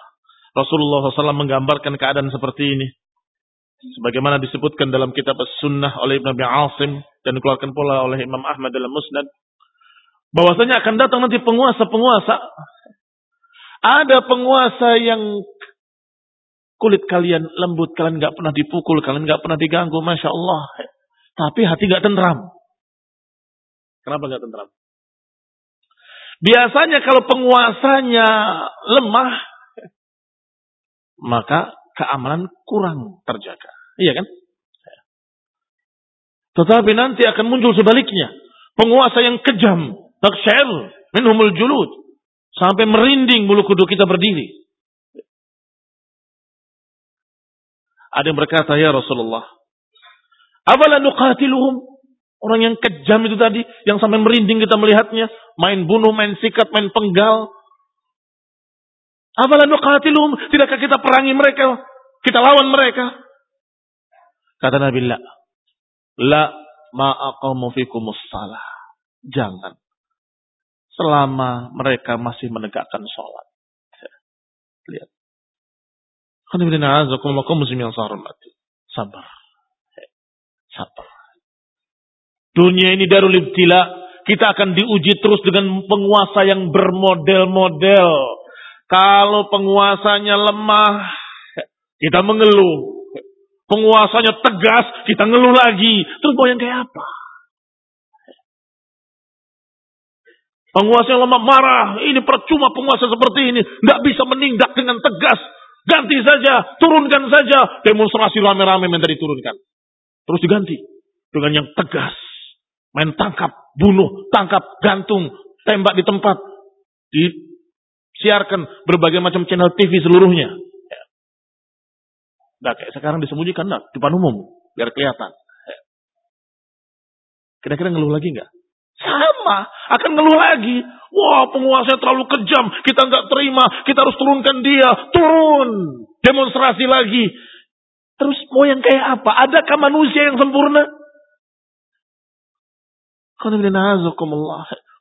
Rasulullah SAW menggambarkan keadaan seperti ini. Sebagaimana disebutkan dalam kitab As-Sunnah oleh Ibn Abi Asim dan dikeluarkan pula oleh Imam Ahmad dalam Musnad. Bahwasanya akan datang nanti penguasa-penguasa. Ada penguasa yang kulit kalian lembut, kalian nggak pernah dipukul, kalian nggak pernah diganggu, masya Allah. Tapi hati nggak tentram. Kenapa nggak tentram? Biasanya kalau penguasanya lemah, maka keamanan kurang terjaga. Iya kan? Tetapi nanti akan muncul sebaliknya. Penguasa yang kejam, taksyair, minhumul julud. Sampai merinding bulu kudu kita berdiri. Ada yang berkata, ya Rasulullah, Awalan nuqatiluhum? Orang yang kejam itu tadi, yang sampai merinding kita melihatnya, main bunuh, main sikat, main penggal. Apalah nuqatilum? Tidakkah kita perangi mereka? Kita lawan mereka? Kata Nabi, La. La ma'aqamu fikumus salah. Jangan. Selama mereka masih menegakkan sholat. Lihat. Sabar. Sabar. Dunia ini darul ibtila. Kita akan diuji terus dengan penguasa yang bermodel-model. Kalau penguasanya lemah, kita mengeluh. Penguasanya tegas, kita ngeluh lagi. Terus mau yang kayak apa? Penguasa yang lemah marah. Ini percuma penguasa seperti ini. Nggak bisa menindak dengan tegas. Ganti saja, turunkan saja. Demonstrasi rame-rame minta diturunkan. Terus diganti dengan yang tegas. Main tangkap, bunuh, tangkap, gantung, tembak di tempat. Disiarkan berbagai macam channel TV seluruhnya. Nah, kayak sekarang disembunyikan nah, depan umum, biar kelihatan. Kira-kira ngeluh lagi nggak? Sama, akan ngeluh lagi. Wah, penguasa terlalu kejam, kita nggak terima, kita harus turunkan dia, turun, demonstrasi lagi. Terus mau yang kayak apa? Adakah manusia yang sempurna?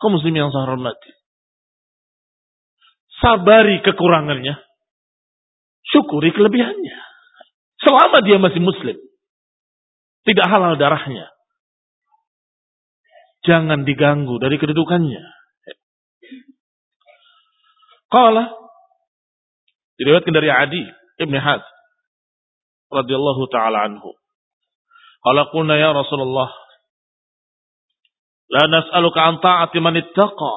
Kau muslim yang saya hormati. Sabari kekurangannya. Syukuri kelebihannya. Selama dia masih muslim. Tidak halal darahnya. Jangan diganggu dari kedudukannya. Qala diriwayatkan dari Adi Ibn Had radhiyallahu taala anhu. Qala qulna ya Rasulullah La nas'aluka an ta'ati man ittaqa.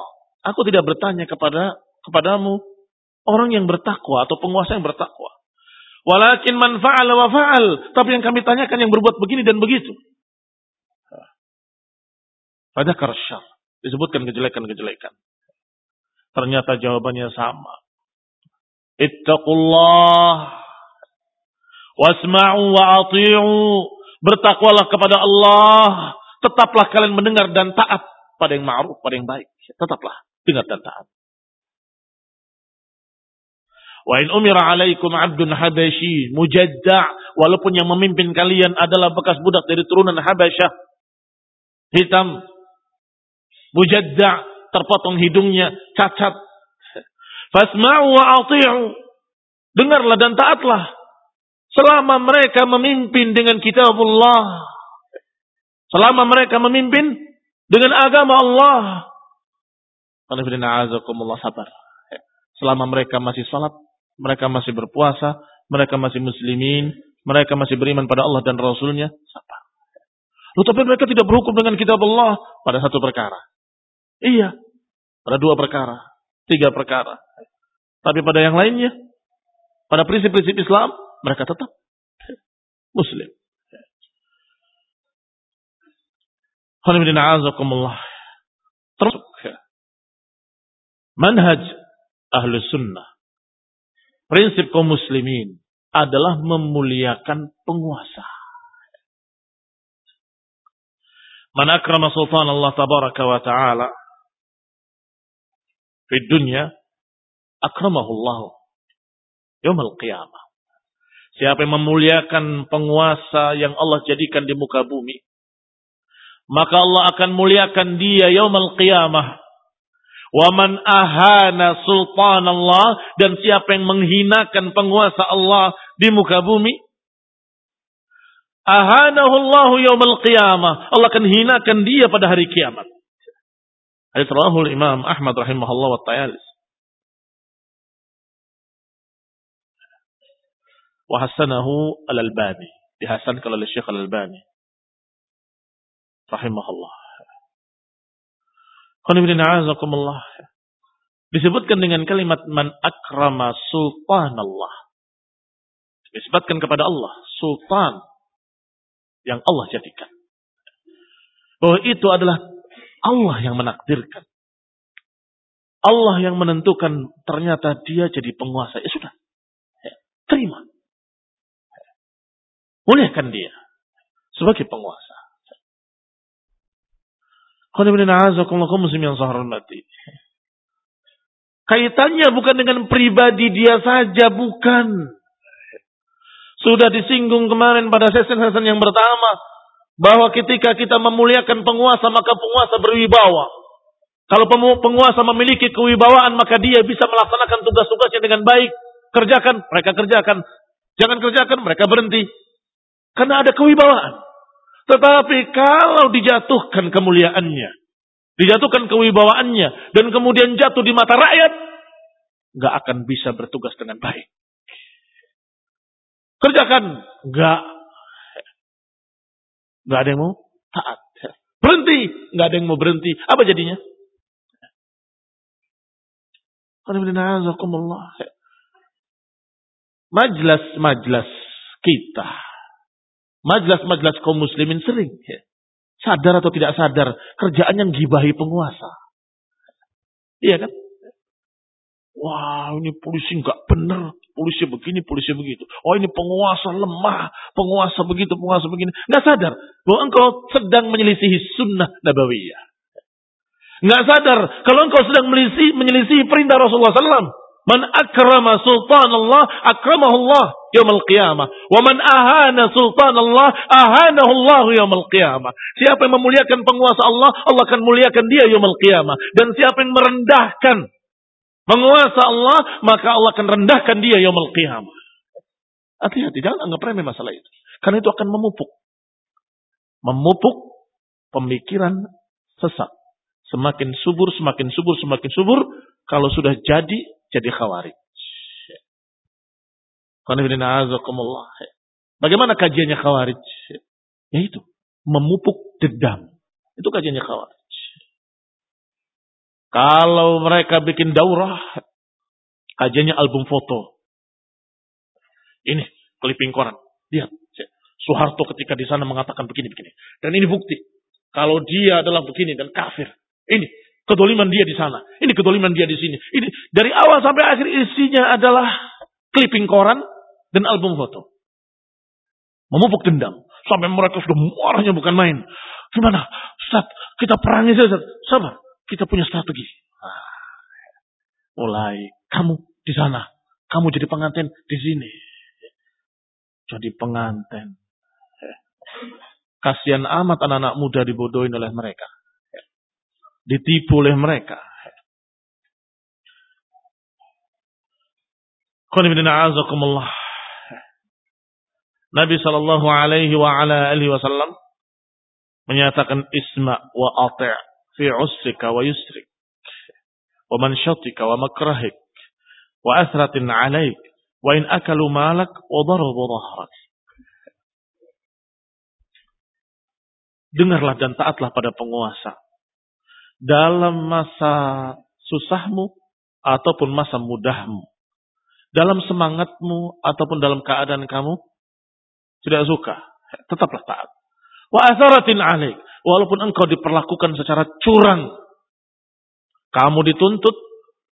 Aku tidak bertanya kepada kepadamu orang yang bertakwa atau penguasa yang bertakwa. Walakin man fa'al wa fa'al. Tapi yang kami tanyakan yang berbuat begini dan begitu. Pada karsyar. Disebutkan kejelekan-kejelekan. Ternyata jawabannya sama. Ittaqullah. Wasma'u wa ati'u. Bertakwalah kepada Allah Tetaplah kalian mendengar dan taat pada yang ma'ruf, pada yang baik. Tetaplah dengar dan taat. Wa in umira alaikum abdun habasyi mujadda' walaupun yang memimpin kalian adalah bekas budak dari turunan Habasyah. Hitam. Mujadda' terpotong hidungnya cacat. Fasma'u wa ati'u. Dengarlah dan taatlah. Selama mereka memimpin dengan kitabullah. Selama mereka memimpin dengan agama Allah. sabar. Selama mereka masih salat, mereka masih berpuasa, mereka masih muslimin, mereka masih beriman pada Allah dan Rasulnya, sabar. Loh, tapi mereka tidak berhukum dengan kitab Allah pada satu perkara. Iya, pada dua perkara, tiga perkara. Tapi pada yang lainnya, pada prinsip-prinsip Islam, mereka tetap muslim. Terus manhaj ahlu sunnah. Prinsip kaum muslimin adalah memuliakan penguasa. Man akrama sultan Allah tabaraka wa ta'ala di dunia akramahu Allah yaumil qiyamah. Siapa yang memuliakan penguasa yang Allah jadikan di muka bumi, maka Allah akan muliakan dia yaumil qiyamah. Wa man ahana sultan Allah dan siapa yang menghinakan penguasa Allah di muka bumi, ahanahu Allah yaumil qiyamah. Allah akan hinakan dia pada hari kiamat. Hadis rawahul Imam Ahmad rahimahullah wa ta'ala. Wahasanahu al-Albani. Dihasankan oleh Syekh al-Albani. Rahimahullah. Disebutkan dengan kalimat man akrama sultanallah. Disebutkan kepada Allah. Sultan. Yang Allah jadikan. Bahwa itu adalah Allah yang menakdirkan. Allah yang menentukan ternyata dia jadi penguasa. Ya sudah. Ya, terima. Muliakan dia sebagai penguasa. Kaitannya bukan dengan pribadi dia saja, bukan. Sudah disinggung kemarin pada sesi-sesi yang pertama. Bahwa ketika kita memuliakan penguasa, maka penguasa berwibawa. Kalau penguasa memiliki kewibawaan, maka dia bisa melaksanakan tugas-tugasnya dengan baik. Kerjakan, mereka kerjakan. Jangan kerjakan, mereka berhenti. Karena ada kewibawaan. Tetapi kalau dijatuhkan kemuliaannya, dijatuhkan kewibawaannya, dan kemudian jatuh di mata rakyat, nggak akan bisa bertugas dengan baik. Kerjakan, nggak, nggak ada yang mau taat. Berhenti, nggak ada yang mau berhenti. Apa jadinya? Majlas-majlas kita Majelis-majelis kaum muslimin sering. Ya. Sadar atau tidak sadar. Kerjaan yang gibahi penguasa. Iya kan? Wah ini polisi nggak benar. Polisi begini, polisi begitu. Oh ini penguasa lemah. Penguasa begitu, penguasa begini. Nggak sadar bahwa engkau sedang menyelisihi sunnah nabawiyah. Nggak sadar kalau engkau sedang menyelisihi, menyelisihi perintah Rasulullah SAW. Man akrama sultan Allah, akramahu Allah yaumul qiyamah. Wa man ahana sultan Allah, ahanahu Allah yaumul qiyamah. Siapa yang memuliakan penguasa Allah, Allah akan muliakan dia yaumul qiyamah. Dan siapa yang merendahkan penguasa Allah, maka Allah akan rendahkan dia yaumul qiyamah. Hati-hati, jangan anggap remeh masalah itu. Karena itu akan memupuk. Memupuk pemikiran sesat. Semakin subur, semakin subur, semakin subur. Kalau sudah jadi, jadi khawarij. Bagaimana kajiannya khawarij? Yaitu memupuk dendam. Itu kajiannya khawarij. Kalau mereka bikin daurah, kajiannya album foto. Ini clipping koran. Lihat, Soeharto ketika di sana mengatakan begini-begini. Dan ini bukti. Kalau dia adalah begini dan kafir. Ini Kedoliman dia di sana. Ini kedoliman dia di sini. Ini dari awal sampai akhir isinya adalah clipping koran dan album foto. Memupuk dendam. Sampai mereka sudah marahnya bukan main. Gimana? Ustaz, kita perangi saja. Sabar. Kita punya strategi. Ah. Mulai kamu di sana. Kamu jadi pengantin di sini. Jadi pengantin. Kasihan amat anak-anak muda dibodohin oleh mereka ditipu oleh mereka. Nabi sallallahu alaihi wa ala alihi wasallam menyatakan isma wa ati' fi usrika wa yusrik wa manshatika wa makrahik wa athratin alaik wa in akalu malak wa darabu dhahrak. Dengarlah dan taatlah pada penguasa dalam masa susahmu ataupun masa mudahmu. Dalam semangatmu ataupun dalam keadaan kamu tidak suka, tetaplah taat. Wa asaratin alaik, walaupun engkau diperlakukan secara curang. Kamu dituntut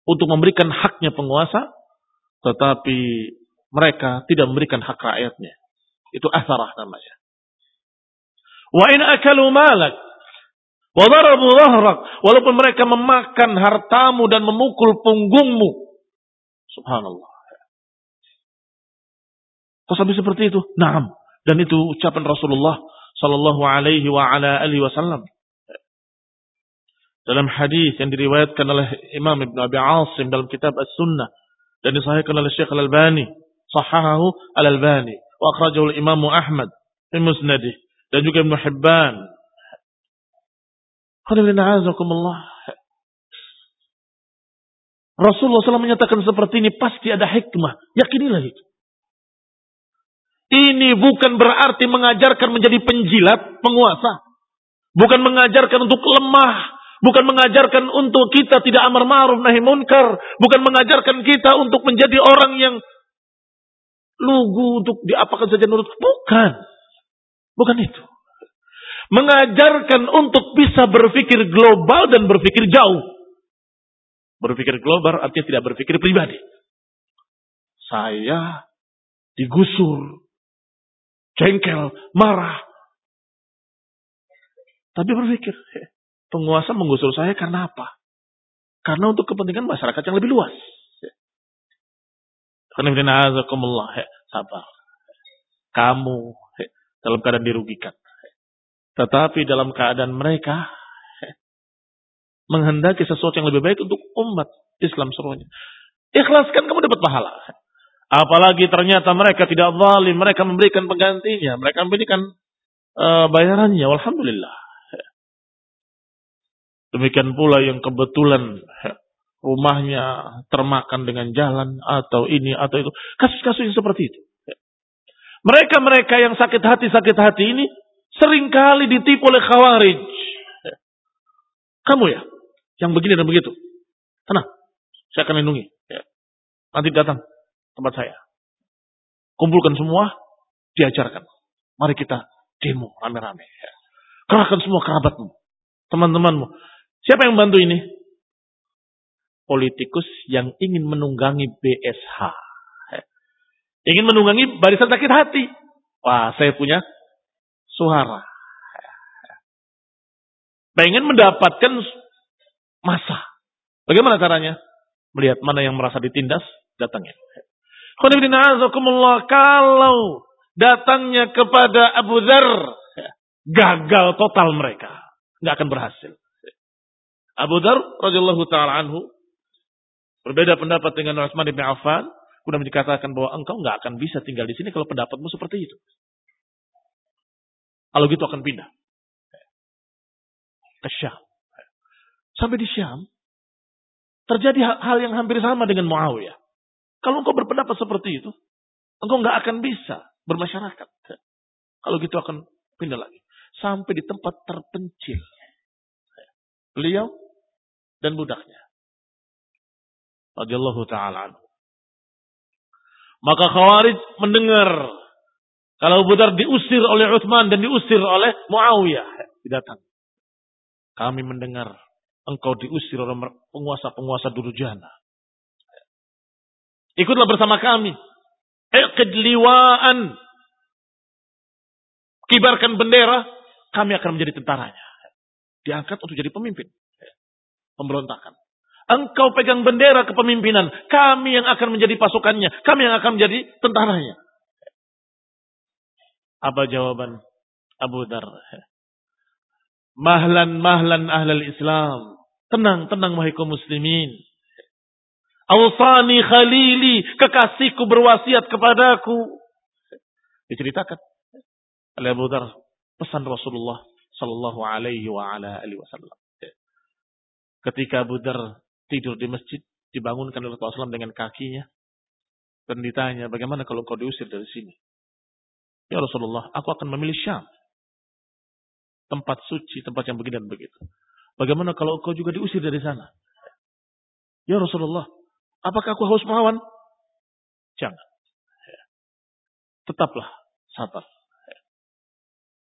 untuk memberikan haknya penguasa, tetapi mereka tidak memberikan hak rakyatnya. Itu asarah namanya. Wa in akalu malak, Wadarabu dhahrak. Walaupun mereka memakan hartamu dan memukul punggungmu. Subhanallah. Kok sampai seperti itu? Naam. Dan itu ucapan Rasulullah sallallahu alaihi wa ala alihi wasallam. Dalam hadis yang diriwayatkan oleh Imam Ibn Abi Asim dalam kitab As-Sunnah dan disahihkan oleh Syekh Al-Albani, sahahahu Al-Albani wa akhrajahu Imam Ahmad fi Musnadih dan juga Ibn Hibban. Rasulullah SAW menyatakan seperti ini pasti ada hikmah. Yakinilah itu. Ini bukan berarti mengajarkan menjadi penjilat, penguasa. Bukan mengajarkan untuk lemah. Bukan mengajarkan untuk kita tidak amar ma'ruf nahi munkar. Bukan mengajarkan kita untuk menjadi orang yang lugu untuk diapakan saja nurut. Bukan. Bukan itu. Mengajarkan untuk bisa berpikir global dan berpikir jauh. Berpikir global artinya tidak berpikir pribadi. Saya digusur jengkel, marah. Tapi berpikir, penguasa menggusur saya karena apa? Karena untuk kepentingan masyarakat yang lebih luas. Sabar. Kamu dalam keadaan dirugikan. Tetapi dalam keadaan mereka menghendaki sesuatu yang lebih baik untuk umat Islam semuanya. Ikhlaskan kamu dapat pahala. Apalagi ternyata mereka tidak zalim, mereka memberikan penggantinya, mereka memberikan uh, bayarannya. Alhamdulillah. Demikian pula yang kebetulan rumahnya termakan dengan jalan atau ini atau itu. Kasus-kasus yang seperti itu. Mereka-mereka yang sakit hati sakit hati ini sering kali ditipu oleh khawarij. Kamu ya, yang begini dan begitu. Tenang, saya akan lindungi. Nanti datang tempat saya. Kumpulkan semua, diajarkan. Mari kita demo rame-rame. Kerahkan semua kerabatmu, teman-temanmu. Siapa yang bantu ini? Politikus yang ingin menunggangi BSH. Ingin menunggangi barisan sakit hati. Wah, saya punya suara. Pengen mendapatkan masa. Bagaimana caranya? Melihat mana yang merasa ditindas, datangnya. Kalau datangnya kepada Abu Dhar, gagal total mereka. Nggak akan berhasil. Abu Dhar radhiyallahu taala anhu berbeda pendapat dengan Utsman bin Affan, kemudian dikatakan bahwa engkau nggak akan bisa tinggal di sini kalau pendapatmu seperti itu. Kalau gitu akan pindah ke Syam. Sampai di Syam terjadi hal yang hampir sama dengan Muawiyah. Kalau engkau berpendapat seperti itu, engkau nggak akan bisa bermasyarakat. Kalau gitu akan pindah lagi. Sampai di tempat terpencil. Beliau dan budaknya. Radiyallahu ta'ala Maka Khawarij mendengar kalau Budar diusir oleh Uthman dan diusir oleh Muawiyah. Datang. Kami mendengar engkau diusir oleh penguasa-penguasa Durjana. Ikutlah bersama kami. Iqid liwaan. Kibarkan bendera. Kami akan menjadi tentaranya. Diangkat untuk jadi pemimpin. Pemberontakan. Engkau pegang bendera kepemimpinan. Kami yang akan menjadi pasukannya. Kami yang akan menjadi tentaranya. Apa jawaban Abu Dar? Mahlan mahlan ahlal Islam. Tenang, tenang wahai kaum muslimin. Awsani khalili, kekasihku berwasiat kepadaku. Diceritakan oleh Abu Dhar pesan Rasulullah sallallahu alaihi wa ala alihi wasallam. Ketika Abu Dhar tidur di masjid, dibangunkan oleh Rasulullah dengan kakinya dan ditanya, "Bagaimana kalau kau diusir dari sini?" Ya Rasulullah, aku akan memilih Syam. Tempat suci, tempat yang begini dan begitu. Bagaimana kalau kau juga diusir dari sana? Ya Rasulullah, Apakah aku harus melawan? Jangan. Tetaplah sabar.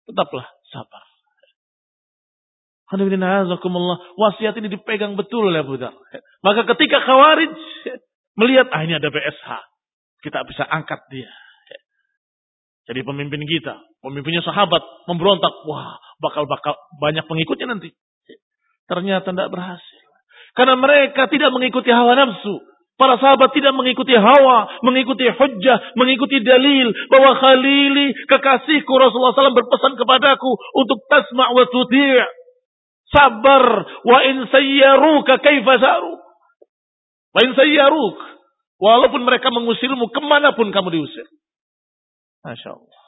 Tetaplah sabar. Wasiat ini dipegang betul oleh Abu Dhar. Maka ketika Khawarij melihat, ah ini ada BSH. Kita bisa angkat dia. Jadi pemimpin kita, pemimpinnya sahabat, memberontak. Wah, bakal-bakal banyak pengikutnya nanti. Ternyata tidak berhasil. Karena mereka tidak mengikuti hawa nafsu. Para sahabat tidak mengikuti hawa, mengikuti hujjah, mengikuti dalil bahwa Khalili, kekasihku Rasulullah SAW berpesan kepadaku untuk tasma' wa tuti' sabar wa in sayyaruka kaifa. Wa in sayyaruk. Walaupun mereka mengusirmu ke mana pun kamu diusir. Masya Allah.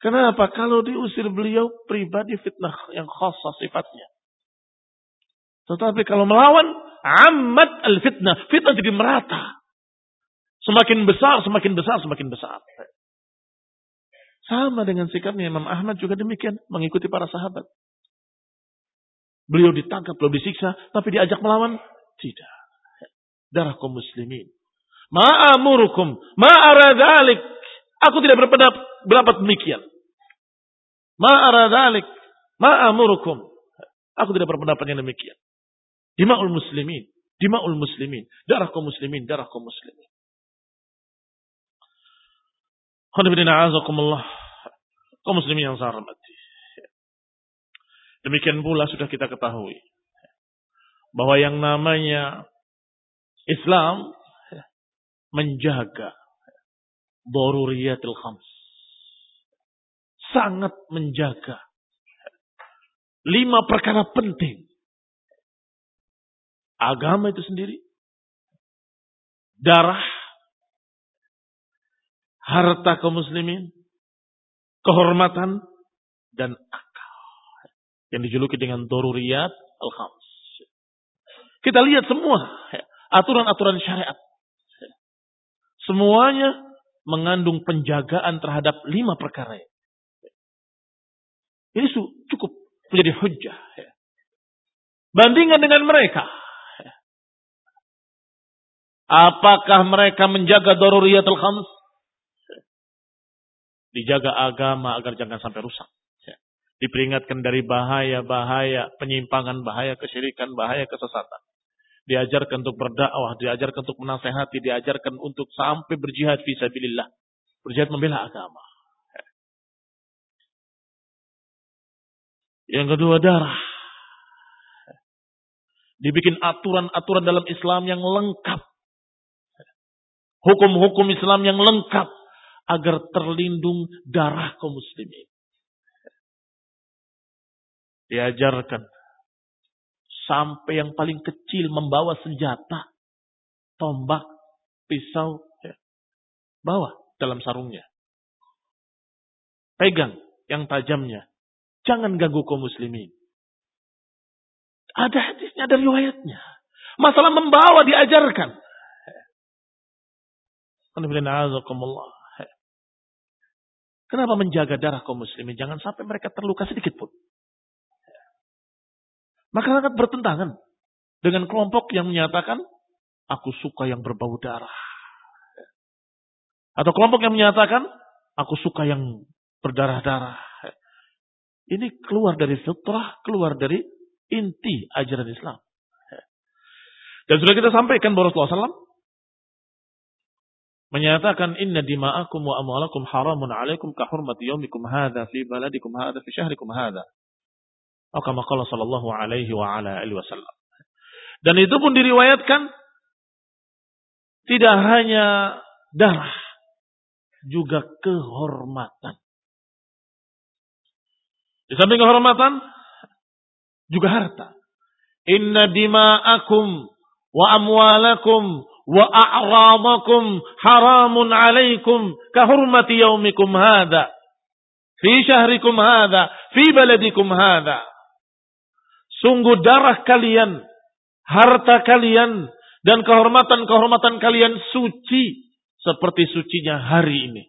Kenapa? Kalau diusir beliau pribadi fitnah yang khasa sifatnya. Tetapi kalau melawan, amat al-fitnah. Fitnah jadi merata. Semakin besar, semakin besar, semakin besar. Sama dengan sikapnya Imam Ahmad juga demikian. Mengikuti para sahabat. Beliau ditangkap, beliau disiksa. Tapi diajak melawan? Tidak. Darah kaum muslimin. Ma'amurukum. Ma'aradhalik. Aku tidak berpendapat, demikian. Ma'aradhalik. Ma'amurukum. Aku tidak berpendapat yang demikian. Dima'ul muslimin. Dima'ul muslimin. Darah kaum muslimin. Darah kaum muslimin. Khadibidina azakumullah. Kaum muslimin yang saya hormati. Demikian pula sudah kita ketahui. Bahwa yang namanya Islam menjaga Doruriyatil khams. Sangat menjaga. Lima perkara penting agama itu sendiri, darah, harta kaum muslimin, kehormatan, dan akal. Yang dijuluki dengan doruriyat al-khams. Kita lihat semua aturan-aturan syariat. Semuanya mengandung penjagaan terhadap lima perkara. Ini cukup menjadi hujah. Bandingkan dengan mereka Apakah mereka menjaga daruriyatul khams? Dijaga agama agar jangan sampai rusak. Diperingatkan dari bahaya-bahaya, penyimpangan, bahaya kesyirikan, bahaya kesesatan. Diajarkan untuk berdakwah, diajarkan untuk menasehati, diajarkan untuk sampai berjihad fisabilillah. Berjihad membela agama. Yang kedua darah. Dibikin aturan-aturan dalam Islam yang lengkap hukum-hukum Islam yang lengkap agar terlindung darah kaum muslimin. Diajarkan sampai yang paling kecil membawa senjata, tombak, pisau, ya. bawa dalam sarungnya. Pegang yang tajamnya. Jangan ganggu kaum muslimin. Ada hadisnya, ada riwayatnya. Masalah membawa diajarkan. Kenapa menjaga darah kaum muslimin? Jangan sampai mereka terluka sedikit pun. Maka sangat bertentangan dengan kelompok yang menyatakan, aku suka yang berbau darah. Atau kelompok yang menyatakan, aku suka yang berdarah-darah. Ini keluar dari fitrah, keluar dari inti ajaran Islam. Dan sudah kita sampaikan bahwa Rasulullah SAW menyatakan inna dima'akum wa amwalakum haramun alaikum ka hurmati yaumikum hadha fi baladikum hadha fi syahrikum Maka maqala sallallahu alaihi wa ala alihi wasallam. Dan itu pun diriwayatkan tidak hanya darah, juga kehormatan. Di samping kehormatan, juga harta. Inna dima'akum wa amwalakum wa a'ramakum haramun alaikum kahurmati yaumikum hadha fi syahrikum hadha fi baladikum hadha sungguh darah kalian harta kalian dan kehormatan-kehormatan kalian suci seperti sucinya hari ini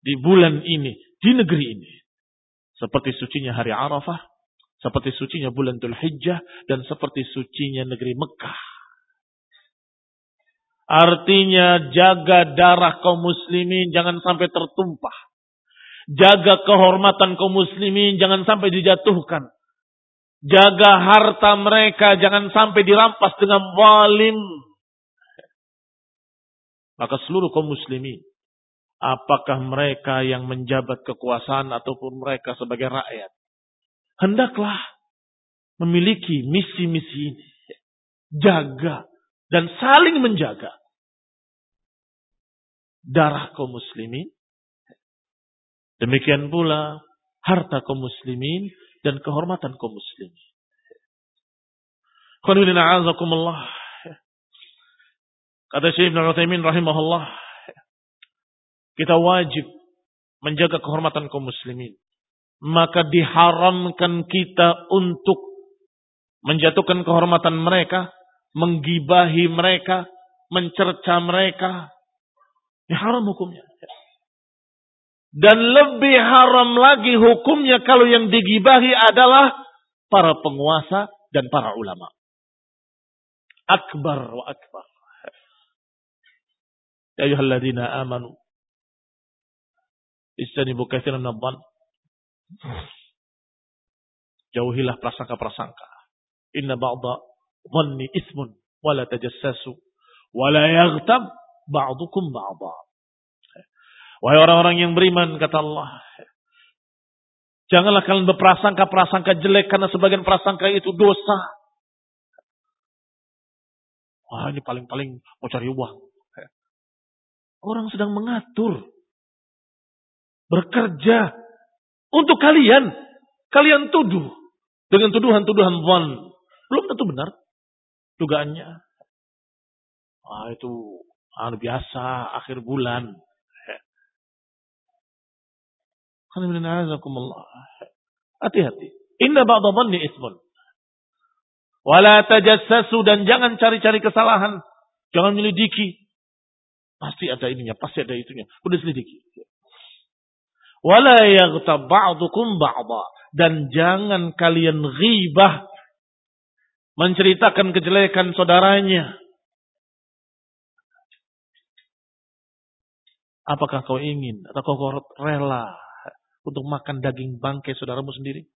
di bulan ini di negeri ini seperti sucinya hari Arafah seperti sucinya bulan Dhul Hijjah dan seperti sucinya negeri Mekah Artinya jaga darah kaum muslimin jangan sampai tertumpah. Jaga kehormatan kaum muslimin jangan sampai dijatuhkan. Jaga harta mereka jangan sampai dirampas dengan zalim. Maka seluruh kaum muslimin Apakah mereka yang menjabat kekuasaan ataupun mereka sebagai rakyat. Hendaklah memiliki misi-misi ini. Jaga dan saling menjaga darah kaum muslimin. Demikian pula harta kaum muslimin dan kehormatan kaum muslimin. Kata Syekh Ibn Uthaymin rahimahullah, kita wajib menjaga kehormatan kaum muslimin. Maka diharamkan kita untuk menjatuhkan kehormatan mereka, menggibahi mereka, mencerca mereka. Ini haram hukumnya. Dan lebih haram lagi hukumnya kalau yang digibahi adalah para penguasa dan para ulama. Akbar wa akbar. Ya ayuhalladzina amanu. Istanibu kathiran nabban. Jauhilah prasangka-prasangka. Inna ba'da dhanni ismun. Wala tajassasu. Wala yaghtab ba'dukum ba'da. Wahai orang-orang yang beriman, kata Allah. Janganlah kalian berprasangka-prasangka jelek karena sebagian prasangka itu dosa. Wah ini paling-paling mau cari uang. Orang sedang mengatur. Bekerja. Untuk kalian. Kalian tuduh. Dengan tuduhan-tuduhan von. Belum tentu benar. Dugaannya. Wah itu anu biasa akhir bulan. Hati-hati. Inna ba'da dhanni ismun. Wala tajassasu dan jangan cari-cari kesalahan. Jangan menyelidiki. Pasti ada ininya, pasti ada itunya. Udah selidiki. Wala yaghtab ba'dukum ba'da. Dan jangan kalian ghibah. Menceritakan kejelekan saudaranya. Apakah kau ingin atau kau rela untuk makan daging bangkai saudaramu sendiri?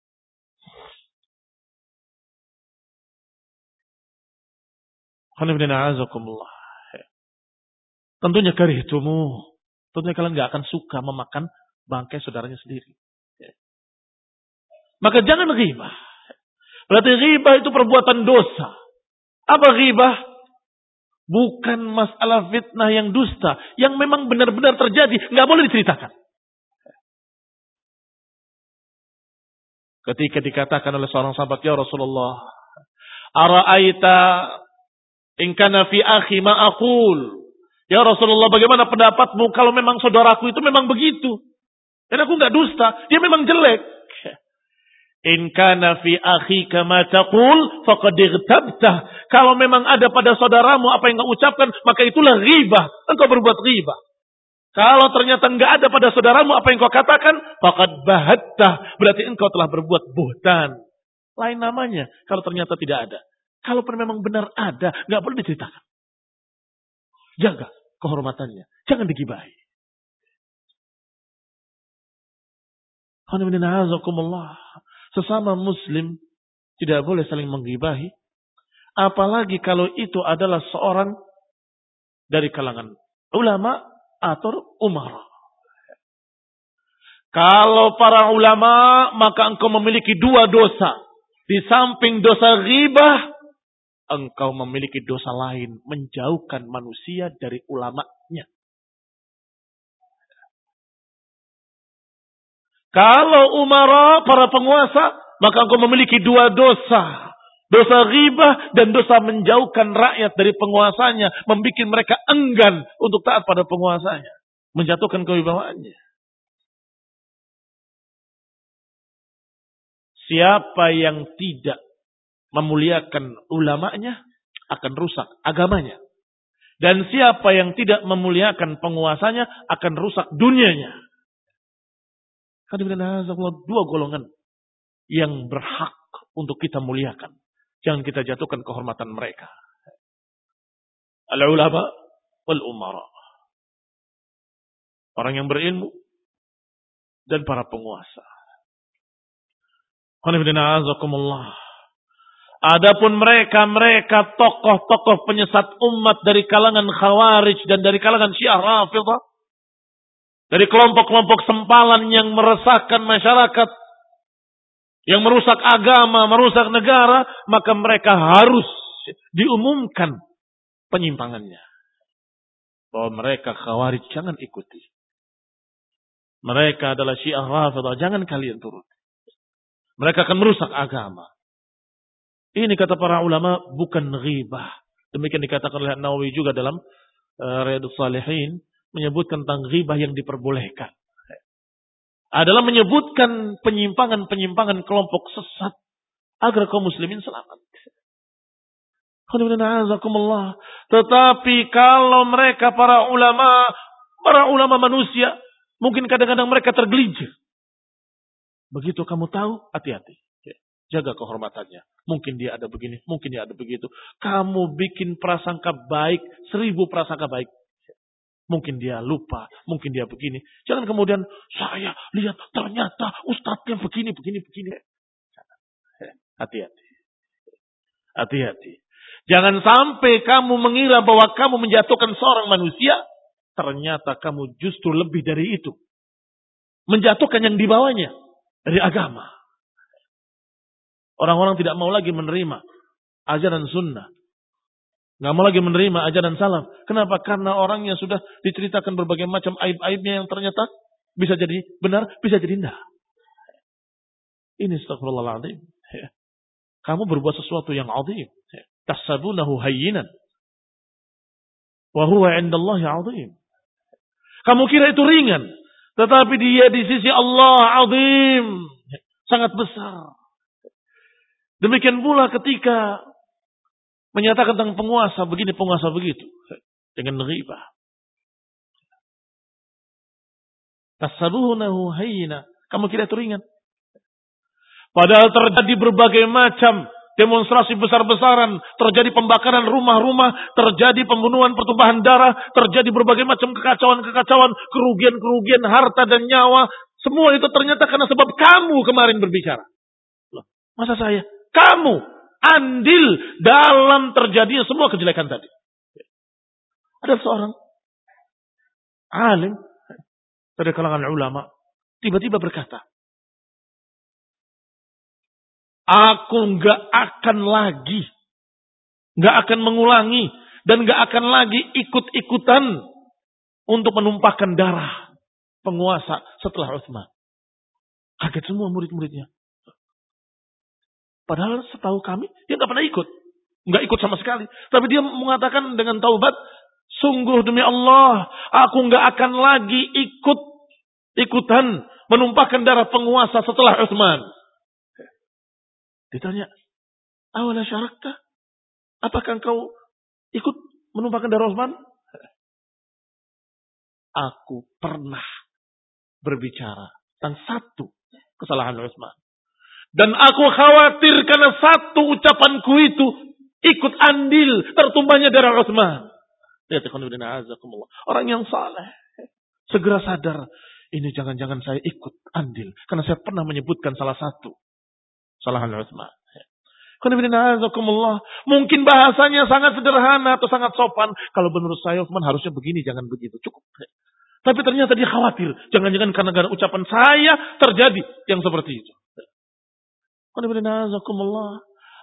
Tentunya karihtumu. Tentunya kalian gak akan suka memakan bangkai saudaranya sendiri. Maka jangan ghibah. Berarti ghibah itu perbuatan dosa. Apa ghibah? Bukan masalah fitnah yang dusta. Yang memang benar-benar terjadi. Nggak boleh diceritakan. Ketika dikatakan oleh seorang sahabat, Ya Rasulullah. Ara'aita ingkana fi akhi ma'akul. Ya Rasulullah bagaimana pendapatmu kalau memang saudaraku itu memang begitu. Dan aku nggak dusta. Dia memang jelek. In kana fi akhika ma taqul faqad. Kalau memang ada pada saudaramu apa yang engkau ucapkan, maka itulah ghibah. Engkau berbuat ghibah. Kalau ternyata enggak ada pada saudaramu apa yang kau katakan, faqad bahattah. Berarti engkau telah berbuat buhtan. Lain namanya kalau ternyata tidak ada. Kalau memang benar ada, enggak boleh diceritakan. Jaga kehormatannya. Jangan digibahi. Sesama muslim tidak boleh saling menggibahi. Apalagi kalau itu adalah seorang dari kalangan ulama atau umar. Kalau para ulama, maka engkau memiliki dua dosa. Di samping dosa ghibah, engkau memiliki dosa lain. Menjauhkan manusia dari ulamanya. Kalau umara, para penguasa, maka engkau memiliki dua dosa. Dosa ghibah dan dosa menjauhkan rakyat dari penguasanya. Membuat mereka enggan untuk taat pada penguasanya. Menjatuhkan kewibawaannya. Siapa yang tidak memuliakan ulamanya akan rusak agamanya. Dan siapa yang tidak memuliakan penguasanya akan rusak dunianya. Dua golongan yang berhak untuk kita muliakan. Jangan kita jatuhkan kehormatan mereka. Al-ulama wal umara. Orang yang berilmu dan para penguasa. Adapun mereka, mereka tokoh-tokoh penyesat umat dari kalangan khawarij dan dari kalangan syiah rafidah. Dari kelompok-kelompok sempalan yang meresahkan masyarakat. Yang merusak agama, merusak negara. Maka mereka harus diumumkan penyimpangannya. Bahwa mereka khawarij jangan ikuti. Mereka adalah syiah rafidah. Jangan kalian turut. Mereka akan merusak agama. Ini kata para ulama bukan ghibah. Demikian dikatakan oleh Nawawi juga dalam uh, Riyadus Salihin menyebutkan tentang ghibah yang diperbolehkan. Adalah menyebutkan penyimpangan-penyimpangan kelompok sesat agar kaum muslimin selamat. Tetapi kalau mereka para ulama, para ulama manusia Mungkin kadang-kadang mereka tergelincir. Begitu kamu tahu, hati-hati. Jaga kehormatannya. Mungkin dia ada begini, mungkin dia ada begitu. Kamu bikin prasangka baik, seribu prasangka baik. Mungkin dia lupa, mungkin dia begini. Jangan kemudian saya lihat ternyata ustadznya begini, begini, begini. Hati-hati. Hati-hati. Jangan sampai kamu mengira bahwa kamu menjatuhkan seorang manusia Ternyata kamu justru lebih dari itu. Menjatuhkan yang dibawanya dari agama. Orang-orang tidak mau lagi menerima ajaran sunnah. Nggak mau lagi menerima ajaran salam. Kenapa? Karena orangnya sudah diceritakan berbagai macam aib-aibnya yang ternyata bisa jadi benar, bisa jadi tidak. Ini astagfirullahaladzim. Kamu berbuat sesuatu yang azim. Tasabunahu hayyinan. Wahuwa indallahi azim. Kamu kira itu ringan. Tetapi dia di sisi Allah azim. Sangat besar. Demikian pula ketika menyatakan tentang penguasa begini, penguasa begitu. Dengan riba. Tasabuhunahu hayina. Kamu kira itu ringan. Padahal terjadi berbagai macam demonstrasi besar-besaran, terjadi pembakaran rumah-rumah, terjadi pembunuhan pertumpahan darah, terjadi berbagai macam kekacauan-kekacauan, kerugian-kerugian harta dan nyawa. Semua itu ternyata karena sebab kamu kemarin berbicara. Loh, masa saya? Kamu andil dalam terjadinya semua kejelekan tadi. Ada seorang alim dari kalangan ulama tiba-tiba berkata, Aku nggak akan lagi, nggak akan mengulangi, dan nggak akan lagi ikut-ikutan untuk menumpahkan darah penguasa setelah Utsman. Kaget semua murid-muridnya. Padahal setahu kami dia nggak pernah ikut, nggak ikut sama sekali. Tapi dia mengatakan dengan taubat, sungguh demi Allah, aku nggak akan lagi ikut ikutan menumpahkan darah penguasa setelah Utsman. Ditanya, awalnya syarakta? Apakah engkau ikut menumpahkan darah Utsman? Aku pernah berbicara tentang satu kesalahan Utsman. Dan aku khawatir karena satu ucapanku itu ikut andil tertumbahnya darah Utsman. Lihat Orang yang saleh segera sadar ini jangan-jangan saya ikut andil karena saya pernah menyebutkan salah satu Salahan Utsman. Mungkin bahasanya sangat sederhana atau sangat sopan. Kalau menurut saya Utsman harusnya begini, jangan begitu. Cukup. Tapi ternyata dia khawatir. Jangan-jangan karena gara ucapan saya terjadi yang seperti itu.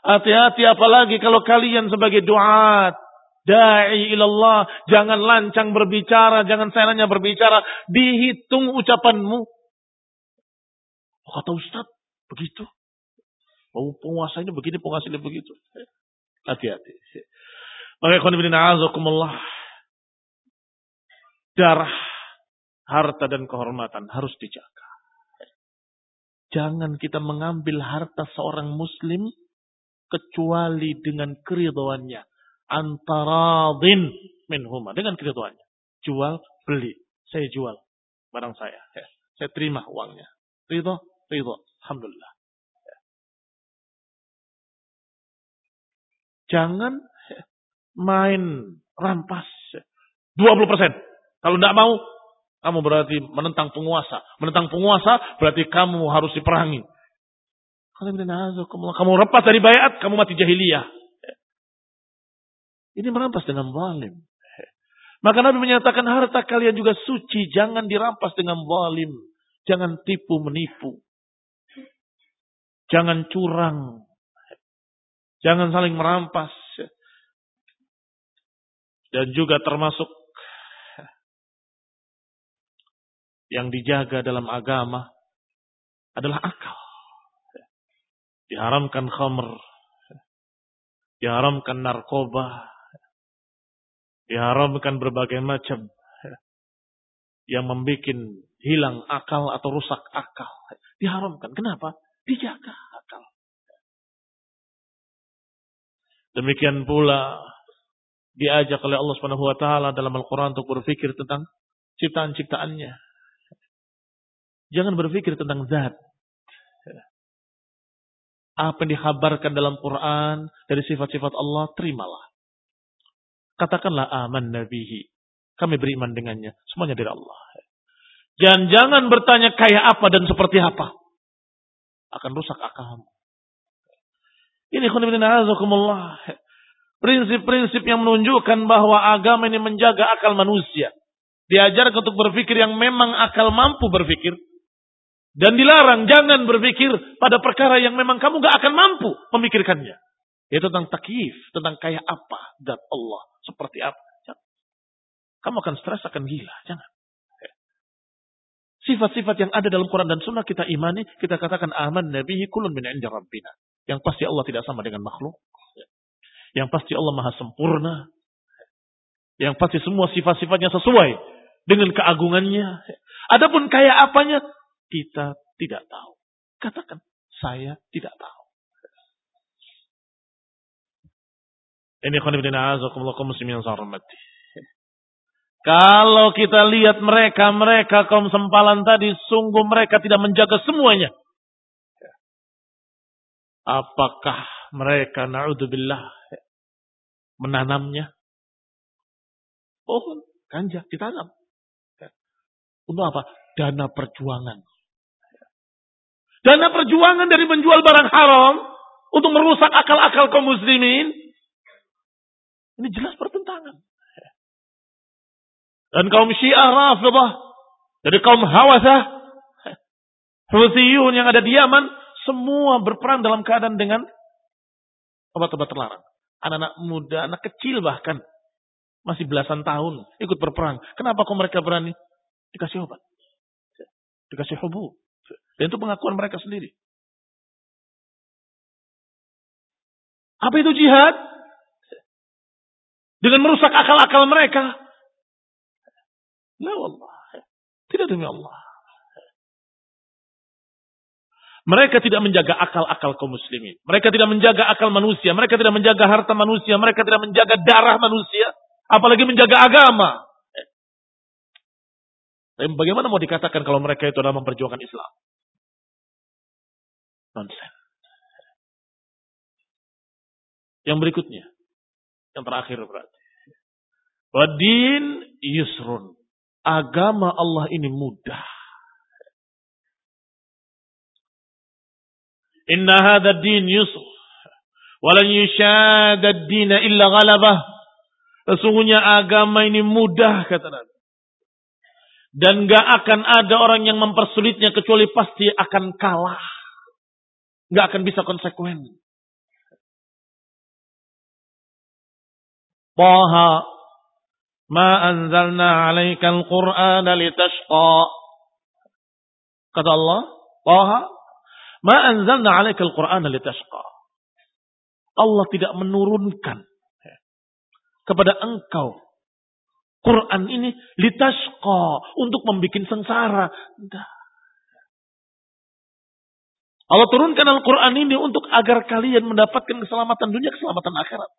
Hati-hati apalagi kalau kalian sebagai doa Da'i ilallah. Jangan lancang berbicara. Jangan senangnya berbicara. Dihitung ucapanmu. Kata Ustaz, begitu. Oh, penguasa ini begini, penguasa ini begitu. Hati-hati. Maka azakumullah. Darah, harta dan kehormatan harus dijaga. Jangan kita mengambil harta seorang muslim kecuali dengan keriduannya. Antaradin minhuma. Dengan keriduannya. Jual, beli. Saya jual barang saya. Saya terima uangnya. Ridho, ridho. Alhamdulillah. Jangan main rampas. 20%. Kalau tidak mau, kamu berarti menentang penguasa. Menentang penguasa berarti kamu harus diperangi. Kamu lepas dari bayat, kamu mati jahiliyah. Ini merampas dengan zalim. Maka Nabi menyatakan harta kalian juga suci, jangan dirampas dengan zalim, jangan tipu menipu. Jangan curang. Jangan saling merampas. Dan juga termasuk yang dijaga dalam agama adalah akal. Diharamkan khamr, diharamkan narkoba, diharamkan berbagai macam yang membuat hilang akal atau rusak akal. Diharamkan. Kenapa? Dijaga akal. Demikian pula diajak oleh Allah Subhanahu wa taala dalam Al-Qur'an untuk berpikir tentang ciptaan-ciptaannya. Jangan berpikir tentang zat. Apa yang dikhabarkan dalam Quran dari sifat-sifat Allah, terimalah. Katakanlah aman nabihi. Kami beriman dengannya. Semuanya dari Allah. Dan jangan bertanya kayak apa dan seperti apa. Akan rusak akalmu. Ini khunibina'azakumullah. Prinsip-prinsip yang menunjukkan bahwa agama ini menjaga akal manusia. Diajarkan untuk berpikir yang memang akal mampu berpikir. Dan dilarang jangan berpikir pada perkara yang memang kamu gak akan mampu memikirkannya. Yaitu tentang takif, tentang kayak apa dan Allah, seperti apa. Jangan. Kamu akan stres, akan gila. Jangan. Sifat-sifat yang ada dalam Quran dan Sunnah kita imani, kita katakan aman nabihi kulun min inda. Yang pasti Allah tidak sama dengan makhluk. Yang pasti Allah maha sempurna. Yang pasti semua sifat-sifatnya sesuai dengan keagungannya. Adapun kayak apanya, kita tidak tahu. Katakan, saya tidak tahu. Ini. Kalau kita lihat mereka, mereka kaum sempalan tadi, sungguh mereka tidak menjaga semuanya. Apakah mereka, na'udzubillah, menanamnya? Pohon, ganja, ditanam. Untuk apa? Dana perjuangan. Dana perjuangan dari menjual barang haram untuk merusak akal-akal kaum muslimin. Ini jelas pertentangan. Dan kaum Syiah Rafidah dari kaum Hawasah, Houthiyun yang ada di Yaman, semua berperang dalam keadaan dengan obat-obat terlarang. Anak-anak muda, anak kecil bahkan masih belasan tahun ikut berperang. Kenapa kok mereka berani? Dikasih obat. Dikasih hubu. Dan itu pengakuan mereka sendiri. Apa itu jihad? Dengan merusak akal-akal mereka. La Allah. Tidak demi Allah. Mereka tidak menjaga akal-akal kaum muslimin. Mereka tidak menjaga akal manusia. Mereka tidak menjaga harta manusia. Mereka tidak menjaga darah manusia. Apalagi menjaga agama. Tapi bagaimana mau dikatakan kalau mereka itu adalah memperjuangkan Islam? Nonsen. Yang berikutnya. Yang terakhir berarti. Wadin yusrun. Agama Allah ini mudah. Inna hadha din yusr. Walan yushadad dina illa ghalabah. Sesungguhnya agama ini mudah kata Nabi. Dan gak akan ada orang yang mempersulitnya kecuali pasti akan kalah. Gak akan bisa konsekuen. Taha ma anzalna 'alaikal qur'ana litashqa. Kata Allah, Taha, ma anzalna 'alaikal qur'ana litashqa. Allah tidak menurunkan kepada engkau Quran ini litashqa untuk membuat sengsara. Entah. Allah turunkan Al-Quran ini untuk agar kalian mendapatkan keselamatan dunia, keselamatan akhirat.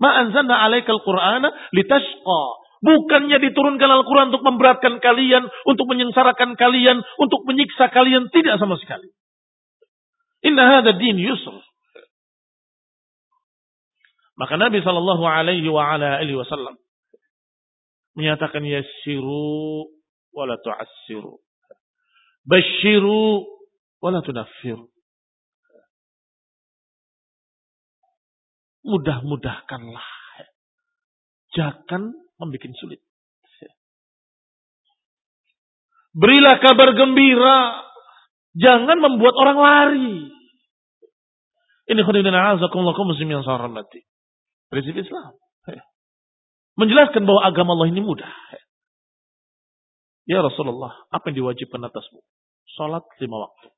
Ma'anzana alaikal Qur'ana litashqa. Bukannya diturunkan Al-Quran untuk memberatkan kalian, untuk menyengsarakan kalian, untuk menyiksa kalian. Tidak sama sekali. Inna hadha din yusr. Maka Nabi Shallallahu Alaihi Wasallam menyatakan yasiru wala tu'assiru. Bashiru wala tunaffiru. Mudah-mudahkanlah. Jangan membuat sulit. Berilah kabar gembira. Jangan membuat orang lari. Ini khudina azakumullah muslim yang saya hormati. Prinsip Islam. Menjelaskan bahwa agama Allah ini mudah. Ya Rasulullah, apa yang diwajibkan atasmu? Salat lima waktu.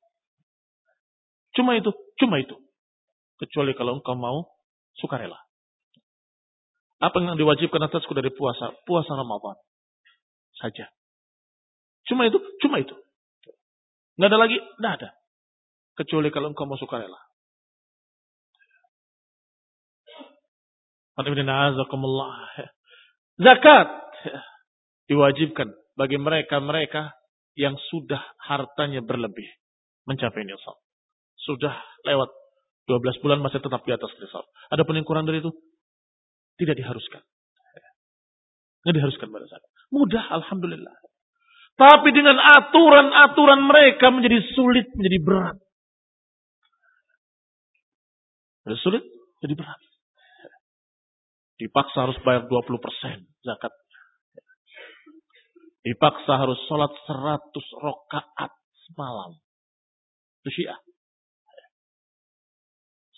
Cuma itu, cuma itu. Kecuali kalau engkau mau sukarela. Apa yang diwajibkan atasku dari puasa? Puasa Ramadan. Saja. Cuma itu, cuma itu. Nggak ada lagi? Nggak ada. Kecuali kalau engkau mau sukarela. Zakat diwajibkan bagi mereka-mereka yang sudah hartanya berlebih mencapai nisab. Sudah lewat 12 bulan masih tetap di atas nisab. Ada yang kurang dari itu tidak diharuskan. Tidak diharuskan pada saat. Mudah alhamdulillah. Tapi dengan aturan-aturan mereka menjadi sulit, menjadi berat. Menjadi sulit, jadi berat. Dipaksa harus bayar 20% zakat. Dipaksa harus sholat 100 rokaat semalam. Itu syiah.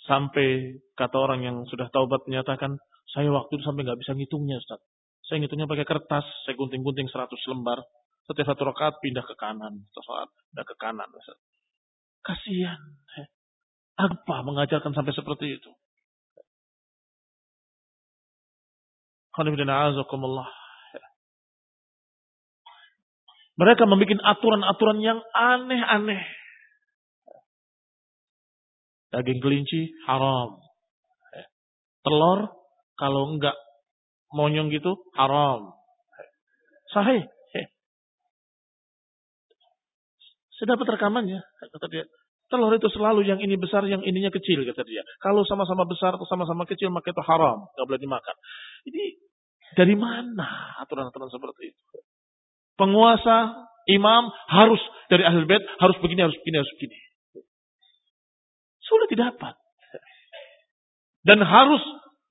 Sampai kata orang yang sudah taubat menyatakan, saya waktu itu sampai nggak bisa ngitungnya Ustaz. Saya ngitungnya pakai kertas, saya gunting-gunting 100 lembar. Setiap satu rokaat pindah ke kanan. Sholat pindah ke kanan. Ustaz. Kasihan. Apa mengajarkan sampai seperti itu? Mereka membuat aturan-aturan yang aneh-aneh. Daging kelinci haram. Telur kalau enggak monyong gitu haram. Sahih. Saya dapat rekamannya, kata dia. Telur itu selalu yang ini besar, yang ininya kecil, kata dia. Kalau sama-sama besar atau sama-sama kecil, maka itu haram. Tidak boleh dimakan. Ini dari mana aturan-aturan seperti itu? penguasa, imam harus dari ahli bait harus begini, harus begini, harus begini. Sulit didapat. Dan harus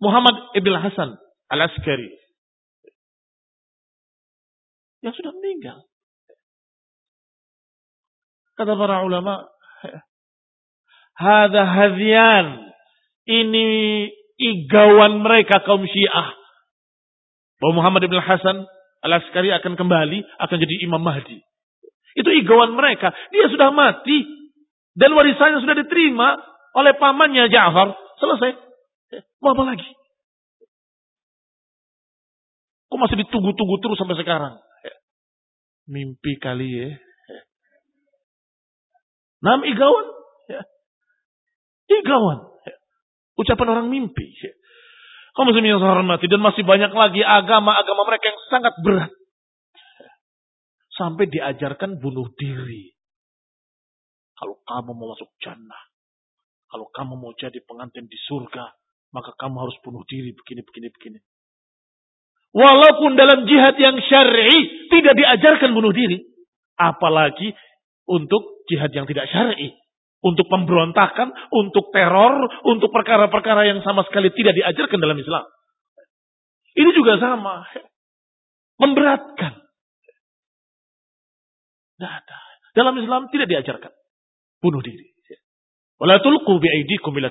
Muhammad ibn Hasan al-Askari yang sudah meninggal. Kata para ulama, Hada hadhian. Ini igawan mereka kaum Syiah. Bahwa Muhammad ibn Hasan Al-Askari akan kembali, akan jadi Imam Mahdi. Itu igawan mereka. Dia sudah mati. Dan warisannya sudah diterima oleh pamannya Ja'far. Selesai. Mau apa lagi? Kok masih ditunggu-tunggu terus sampai sekarang? Mimpi kali ya. Nam igawan. Igawan. Ucapan orang mimpi. Kaum muslimin yang hormati. Dan masih banyak lagi agama-agama mereka yang sangat berat. Sampai diajarkan bunuh diri. Kalau kamu mau masuk jannah. Kalau kamu mau jadi pengantin di surga. Maka kamu harus bunuh diri begini, begini, begini. Walaupun dalam jihad yang syar'i tidak diajarkan bunuh diri. Apalagi untuk jihad yang tidak syar'i. Untuk pemberontakan, untuk teror, untuk perkara-perkara yang sama sekali tidak diajarkan dalam Islam. Ini juga sama. Memberatkan. Ada. Dalam Islam tidak diajarkan. Bunuh diri. Wala tulqu bi'aidikum ila.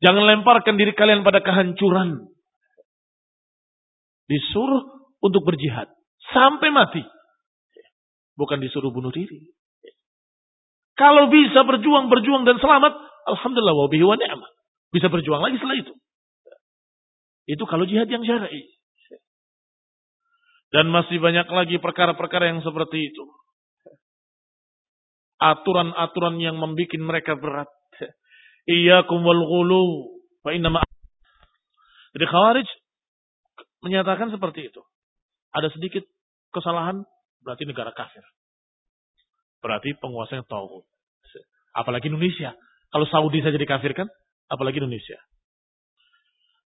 Jangan lemparkan diri kalian pada kehancuran. Disuruh untuk berjihad. Sampai mati. Bukan disuruh bunuh diri. Kalau bisa berjuang, berjuang dan selamat, alhamdulillah wa bihi. Bisa berjuang lagi setelah itu. Itu kalau jihad yang syar'i. Dan masih banyak lagi perkara-perkara yang seperti itu. Aturan-aturan yang membuat mereka berat. Iyyakum wal ghulu fa inna Jadi Khawarij menyatakan seperti itu. Ada sedikit kesalahan berarti negara kafir. Berarti penguasanya tauhid. Apalagi Indonesia. Kalau Saudi saja dikafirkan, apalagi Indonesia.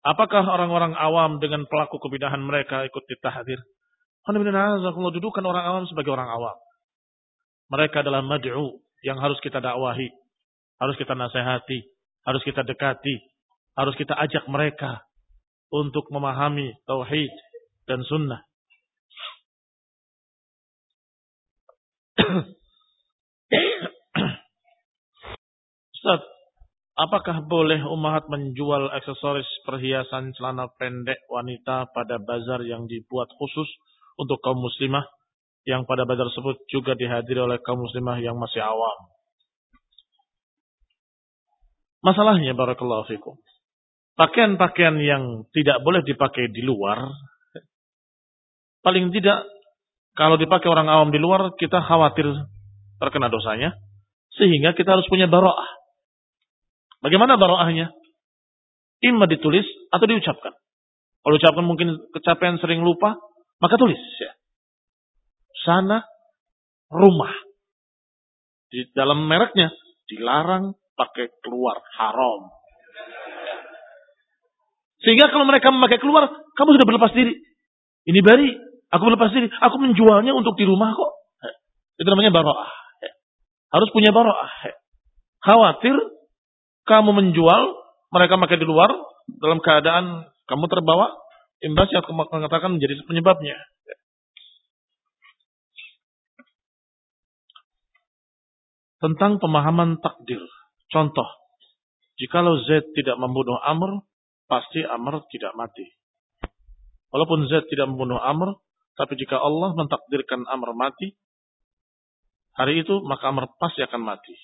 Apakah orang-orang awam dengan pelaku kebidahan mereka ikut ditahdir? Kalau dudukan orang awam sebagai orang awam. Mereka adalah mad'u yang harus kita dakwahi, harus kita nasihati, harus kita dekati, harus kita ajak mereka untuk memahami tauhid dan sunnah. Ustaz, apakah boleh umat menjual aksesoris perhiasan celana pendek wanita pada bazar yang dibuat khusus untuk kaum muslimah? Yang pada bazar tersebut juga dihadiri oleh kaum muslimah yang masih awam? Masalahnya barakallahu fikum. Pakaian-pakaian yang tidak boleh dipakai di luar paling tidak kalau dipakai orang awam di luar kita khawatir terkena dosanya sehingga kita harus punya baroah. Bagaimana baroahnya? Imma ditulis atau diucapkan. Kalau ucapkan mungkin kecapean sering lupa, maka tulis ya. Sana rumah. Di dalam mereknya dilarang pakai keluar haram. Sehingga kalau mereka memakai keluar, kamu sudah berlepas diri. Ini bari, aku berlepas diri. Aku menjualnya untuk di rumah kok. Itu namanya baroah. Harus punya baroah. Khawatir kamu menjual, mereka pakai di luar, dalam keadaan kamu terbawa, imbas yang aku mengatakan menjadi penyebabnya. Tentang pemahaman takdir. Contoh, jikalau Z tidak membunuh Amr, pasti Amr tidak mati. Walaupun Z tidak membunuh Amr, tapi jika Allah mentakdirkan Amr mati, hari itu maka Amr pasti akan mati.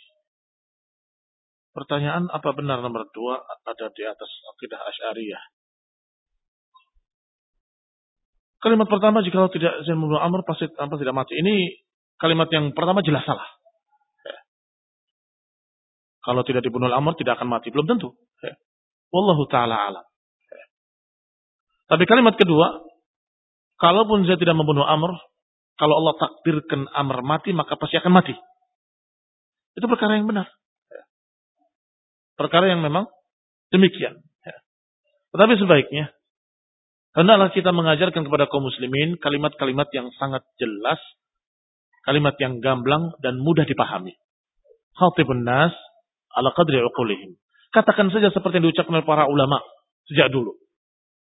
Pertanyaan apa benar nomor dua ada di atas akidah Asy'ariyah? Kalimat pertama jika tidak Z membunuh Amr pasti Amr tidak mati. Ini kalimat yang pertama jelas salah. Kalau tidak dibunuh Amr tidak akan mati. Belum tentu. Wallahu ta'ala alam. Tapi kalimat kedua, kalaupun saya tidak membunuh Amr, kalau Allah takdirkan Amr mati, maka pasti akan mati. Itu perkara yang benar. Perkara yang memang demikian. Tetapi sebaiknya, hendaklah kita mengajarkan kepada kaum muslimin kalimat-kalimat yang sangat jelas, kalimat yang gamblang dan mudah dipahami. Khatibun nas ala qadri uqulihim. Katakan saja seperti yang diucapkan oleh para ulama sejak dulu.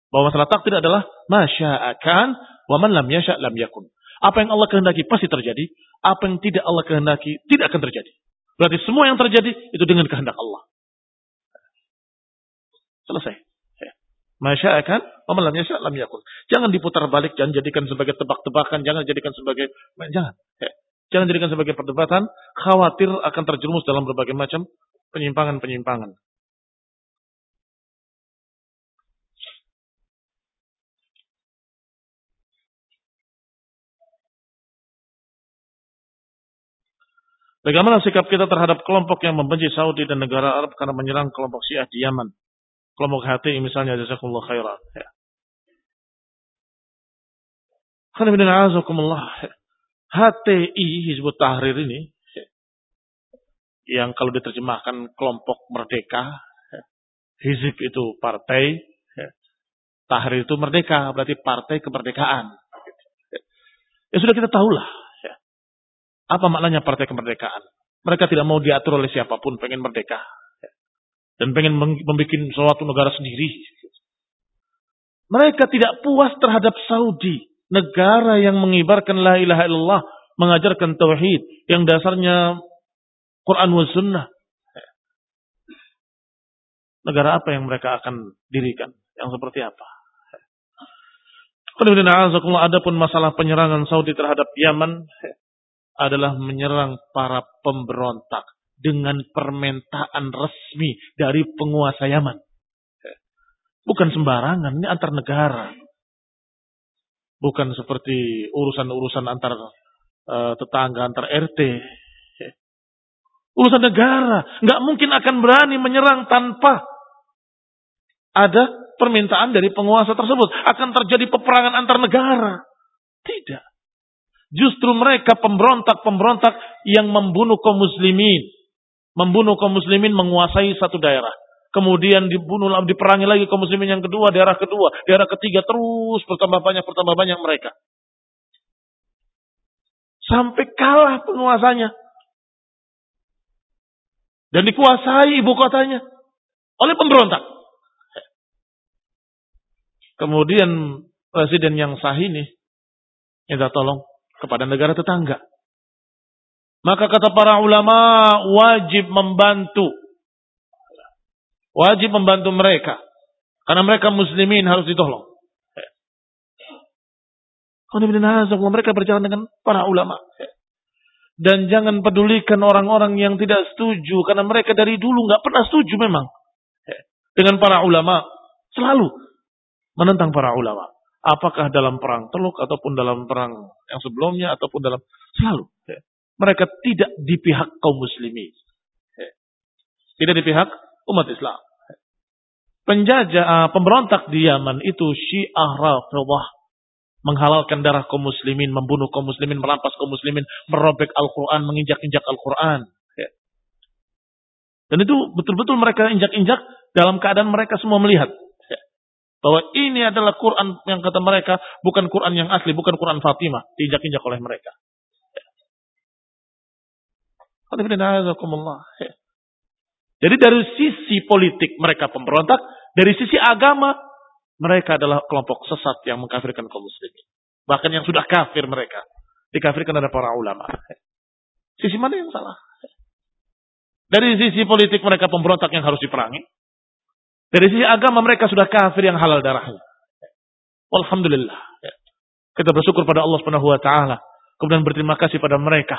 Bahwa masalah takdir adalah masya'akan wa man lam yasha' lam yakun. Apa yang Allah kehendaki pasti terjadi, apa yang tidak Allah kehendaki tidak akan terjadi. Berarti semua yang terjadi itu dengan kehendak Allah. Selesai. Masya'akan wa man lam yasha' lam yakun. Jangan diputar balik, jangan jadikan sebagai tebak-tebakan, jangan jadikan sebagai jangan. Jangan jadikan sebagai perdebatan, khawatir akan terjerumus dalam berbagai macam penyimpangan-penyimpangan. Bagaimana sikap kita terhadap kelompok yang membenci Saudi dan negara Arab karena menyerang kelompok Syiah di Yaman? Kelompok HTI misalnya, jazakumullah khairan. Ya. HTI Hizbut Tahrir ini yang kalau diterjemahkan kelompok merdeka, hizib itu partai, tahrir itu merdeka, berarti partai kemerdekaan. Ya sudah kita tahulah. Ya. Apa maknanya partai kemerdekaan? Mereka tidak mau diatur oleh siapa pun, pengen merdeka. Dan pengen membuat suatu negara sendiri. Mereka tidak puas terhadap Saudi. Negara yang mengibarkan la ilaha illallah. Mengajarkan tauhid. Yang dasarnya Quran wa sunnah. Negara apa yang mereka akan dirikan? Yang seperti apa? Adapun masalah penyerangan Saudi terhadap Yaman adalah menyerang para pemberontak dengan permintaan resmi dari penguasa Yaman. Bukan sembarangan, ini antar negara. Bukan seperti urusan-urusan antar uh, tetangga, antar RT. Urusan negara. Nggak mungkin akan berani menyerang tanpa ada permintaan dari penguasa tersebut. Akan terjadi peperangan antar negara. Tidak. Justru mereka pemberontak-pemberontak yang membunuh kaum muslimin. Membunuh kaum muslimin menguasai satu daerah. Kemudian dibunuh, diperangi lagi kaum muslimin yang kedua, daerah kedua, daerah ketiga terus bertambah banyak, bertambah banyak mereka. Sampai kalah penguasanya dan dikuasai ibu kotanya oleh pemberontak. Kemudian presiden yang sah ini minta tolong kepada negara tetangga. Maka kata para ulama wajib membantu Wajib membantu mereka. Karena mereka muslimin harus ditolong. Mereka berjalan dengan para ulama. Dan jangan pedulikan orang-orang yang tidak setuju. Karena mereka dari dulu nggak pernah setuju memang. Dengan para ulama. Selalu menentang para ulama. Apakah dalam perang teluk ataupun dalam perang yang sebelumnya ataupun dalam selalu. Mereka tidak di pihak kaum muslimin. Tidak di pihak umat Islam. Penjajah, uh, pemberontak di Yaman itu Syiah Rafidhah menghalalkan darah kaum muslimin, membunuh kaum muslimin, merampas kaum muslimin, merobek Al-Quran, menginjak-injak Al-Quran. Ya. Dan itu betul-betul mereka injak-injak dalam keadaan mereka semua melihat. Ya. Bahwa ini adalah Quran yang kata mereka, bukan Quran yang asli, bukan Quran Fatimah, diinjak-injak oleh mereka. Ya. Jadi dari sisi politik mereka pemberontak, dari sisi agama mereka adalah kelompok sesat yang mengkafirkan kaum muslimin. Bahkan yang sudah kafir mereka dikafirkan oleh para ulama. Sisi mana yang salah? Dari sisi politik mereka pemberontak yang harus diperangi. Dari sisi agama mereka sudah kafir yang halal darahnya. Alhamdulillah. Kita bersyukur pada Allah Subhanahu wa taala. Kemudian berterima kasih pada mereka.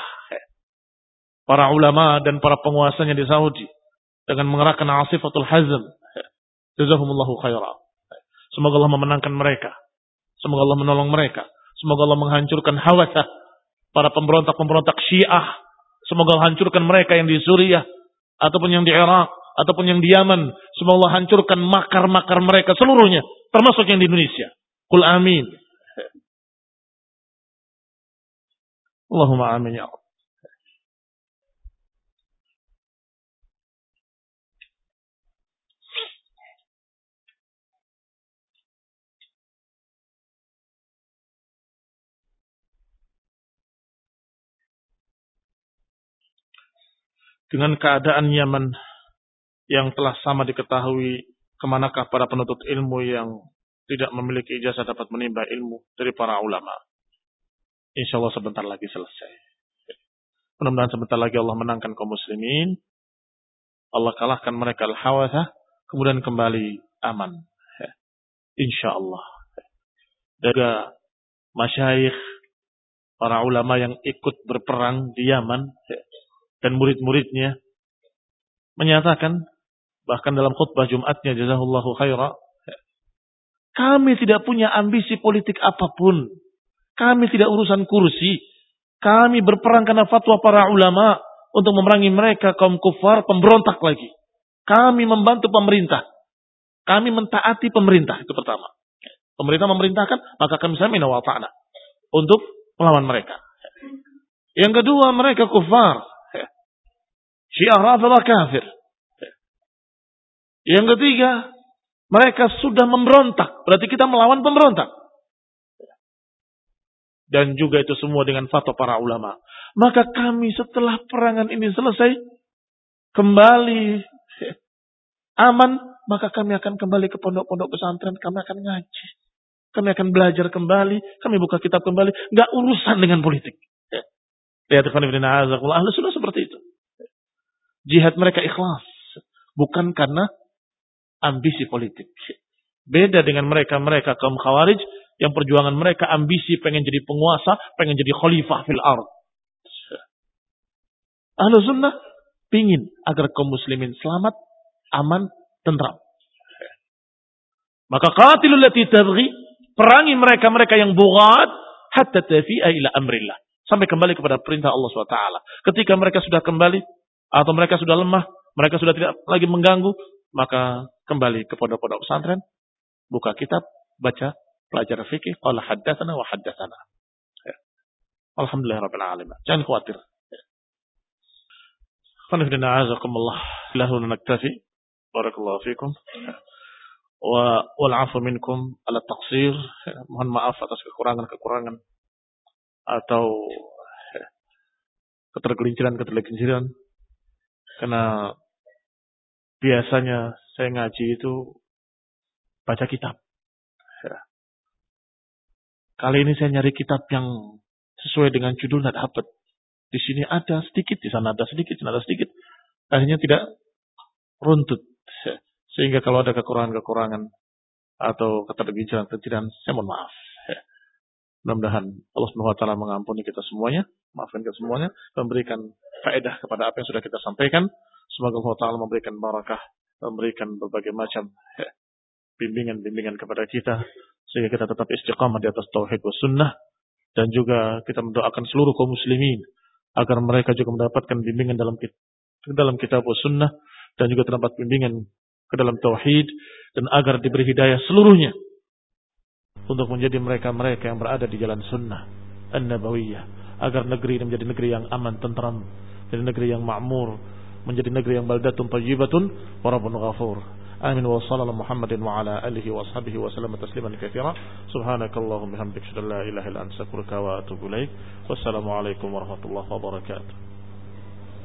Para ulama dan para penguasanya di Saudi dengan mengerahkan asifatul hazm. Jazakumullahu khairan. Semoga Allah memenangkan mereka. Semoga Allah menolong mereka. Semoga Allah menghancurkan hawasah para pemberontak-pemberontak Syiah. Semoga Allah hancurkan mereka yang di Suriah ataupun yang di Irak ataupun yang di Yaman. Semoga Allah hancurkan makar-makar mereka seluruhnya, termasuk yang di Indonesia. Kul amin. Allahumma amin ya Allah. Dengan keadaan Yaman yang telah sama diketahui ke manakah para penuntut ilmu yang tidak memiliki ijazah dapat menimba ilmu dari para ulama. Insya Allah sebentar lagi selesai. Mudah-mudahan sebentar lagi Allah menangkan kaum muslimin. Allah kalahkan mereka al-hawatha. Kemudian kembali aman. Insya Allah. Daga masyayikh, para ulama yang ikut berperang di Yaman dan murid-muridnya menyatakan bahkan dalam khutbah Jumatnya jazahullahu khaira kami tidak punya ambisi politik apa pun. Kami tidak urusan kursi. Kami berperang karena fatwa para ulama untuk memerangi mereka kaum kufar pemberontak lagi. Kami membantu pemerintah. Kami mentaati pemerintah itu pertama. Pemerintah memerintahkan maka kami samina wa ta'na untuk melawan mereka. Yang kedua mereka kufar. Syiah Rafidah kafir. Yang ketiga, mereka sudah memberontak. Berarti kita melawan pemberontak. Dan juga itu semua dengan fatwa para ulama. Maka kami setelah perangan ini selesai, kembali aman, maka kami akan kembali ke pondok-pondok pesantren, kami akan ngaji. Kami akan belajar kembali, kami buka kitab kembali, nggak urusan dengan politik. Lihat ahli sunnah seperti. Jihad mereka ikhlas. Bukan karena ambisi politik. Beda dengan mereka-mereka kaum khawarij yang perjuangan mereka ambisi pengen jadi penguasa, pengen jadi khalifah fil ard. Ahlu sunnah pingin agar kaum muslimin selamat, aman, tentram. Maka qatilul lati tabghi, perangi mereka-mereka yang bugat hatta tafi'a ila amrillah. Sampai kembali kepada perintah Allah SWT. Ketika mereka sudah kembali, atau mereka sudah lemah, mereka sudah tidak lagi mengganggu, maka kembali ke pondok-pondok pesantren, buka kitab, baca, belajar fikih, qala haddatsana wa haddatsana. Ya. Alhamdulillah rabbil alamin. Jangan khawatir. Ya. Qanifidina azakumullah. Lahu naktafi. Barakallahu fikum. Wa wal afu minkum ala taqsir. Ya. Mohon maaf atas kekurangan-kekurangan atau ketergelinciran-ketergelinciran karena biasanya saya ngaji itu baca kitab. Ya. Kali ini saya nyari kitab yang sesuai dengan judul tidak dapat. Di sini ada sedikit, di sana ada sedikit, di sana ada sedikit. Akhirnya tidak runtut. Ya. Sehingga kalau ada kekurangan-kekurangan atau keterbicaraan-keterbicaraan, saya mohon maaf. Mudah-mudahan Allah Subhanahu wa taala mengampuni kita semuanya, maafkan kita semuanya, memberikan faedah kepada apa yang sudah kita sampaikan. Semoga Allah taala memberikan barakah, memberikan berbagai macam ya, bimbingan-bimbingan kepada kita sehingga kita tetap istiqamah di atas tauhid wa sunnah dan juga kita mendoakan seluruh kaum muslimin agar mereka juga mendapatkan bimbingan dalam dalam kitab wa sunnah dan juga terdapat bimbingan ke dalam tauhid dan agar diberi hidayah seluruhnya untuk menjadi mereka-mereka yang berada di jalan sunnah an-nabawiyah agar negeri ini menjadi negeri yang aman tentram menjadi negeri yang makmur menjadi negeri yang baldatun tayyibatun wa rabbun ghafur. Amin. Wa sallallahu muhammadin wa ala alihi wa ashabihi wa sallam tasliman katsira. Subhanakallahumma bihamdika la ilaha illa anta astaghfiruka wa atubu ilaik wassalamu alaikum warahmatullahi wabarakatuh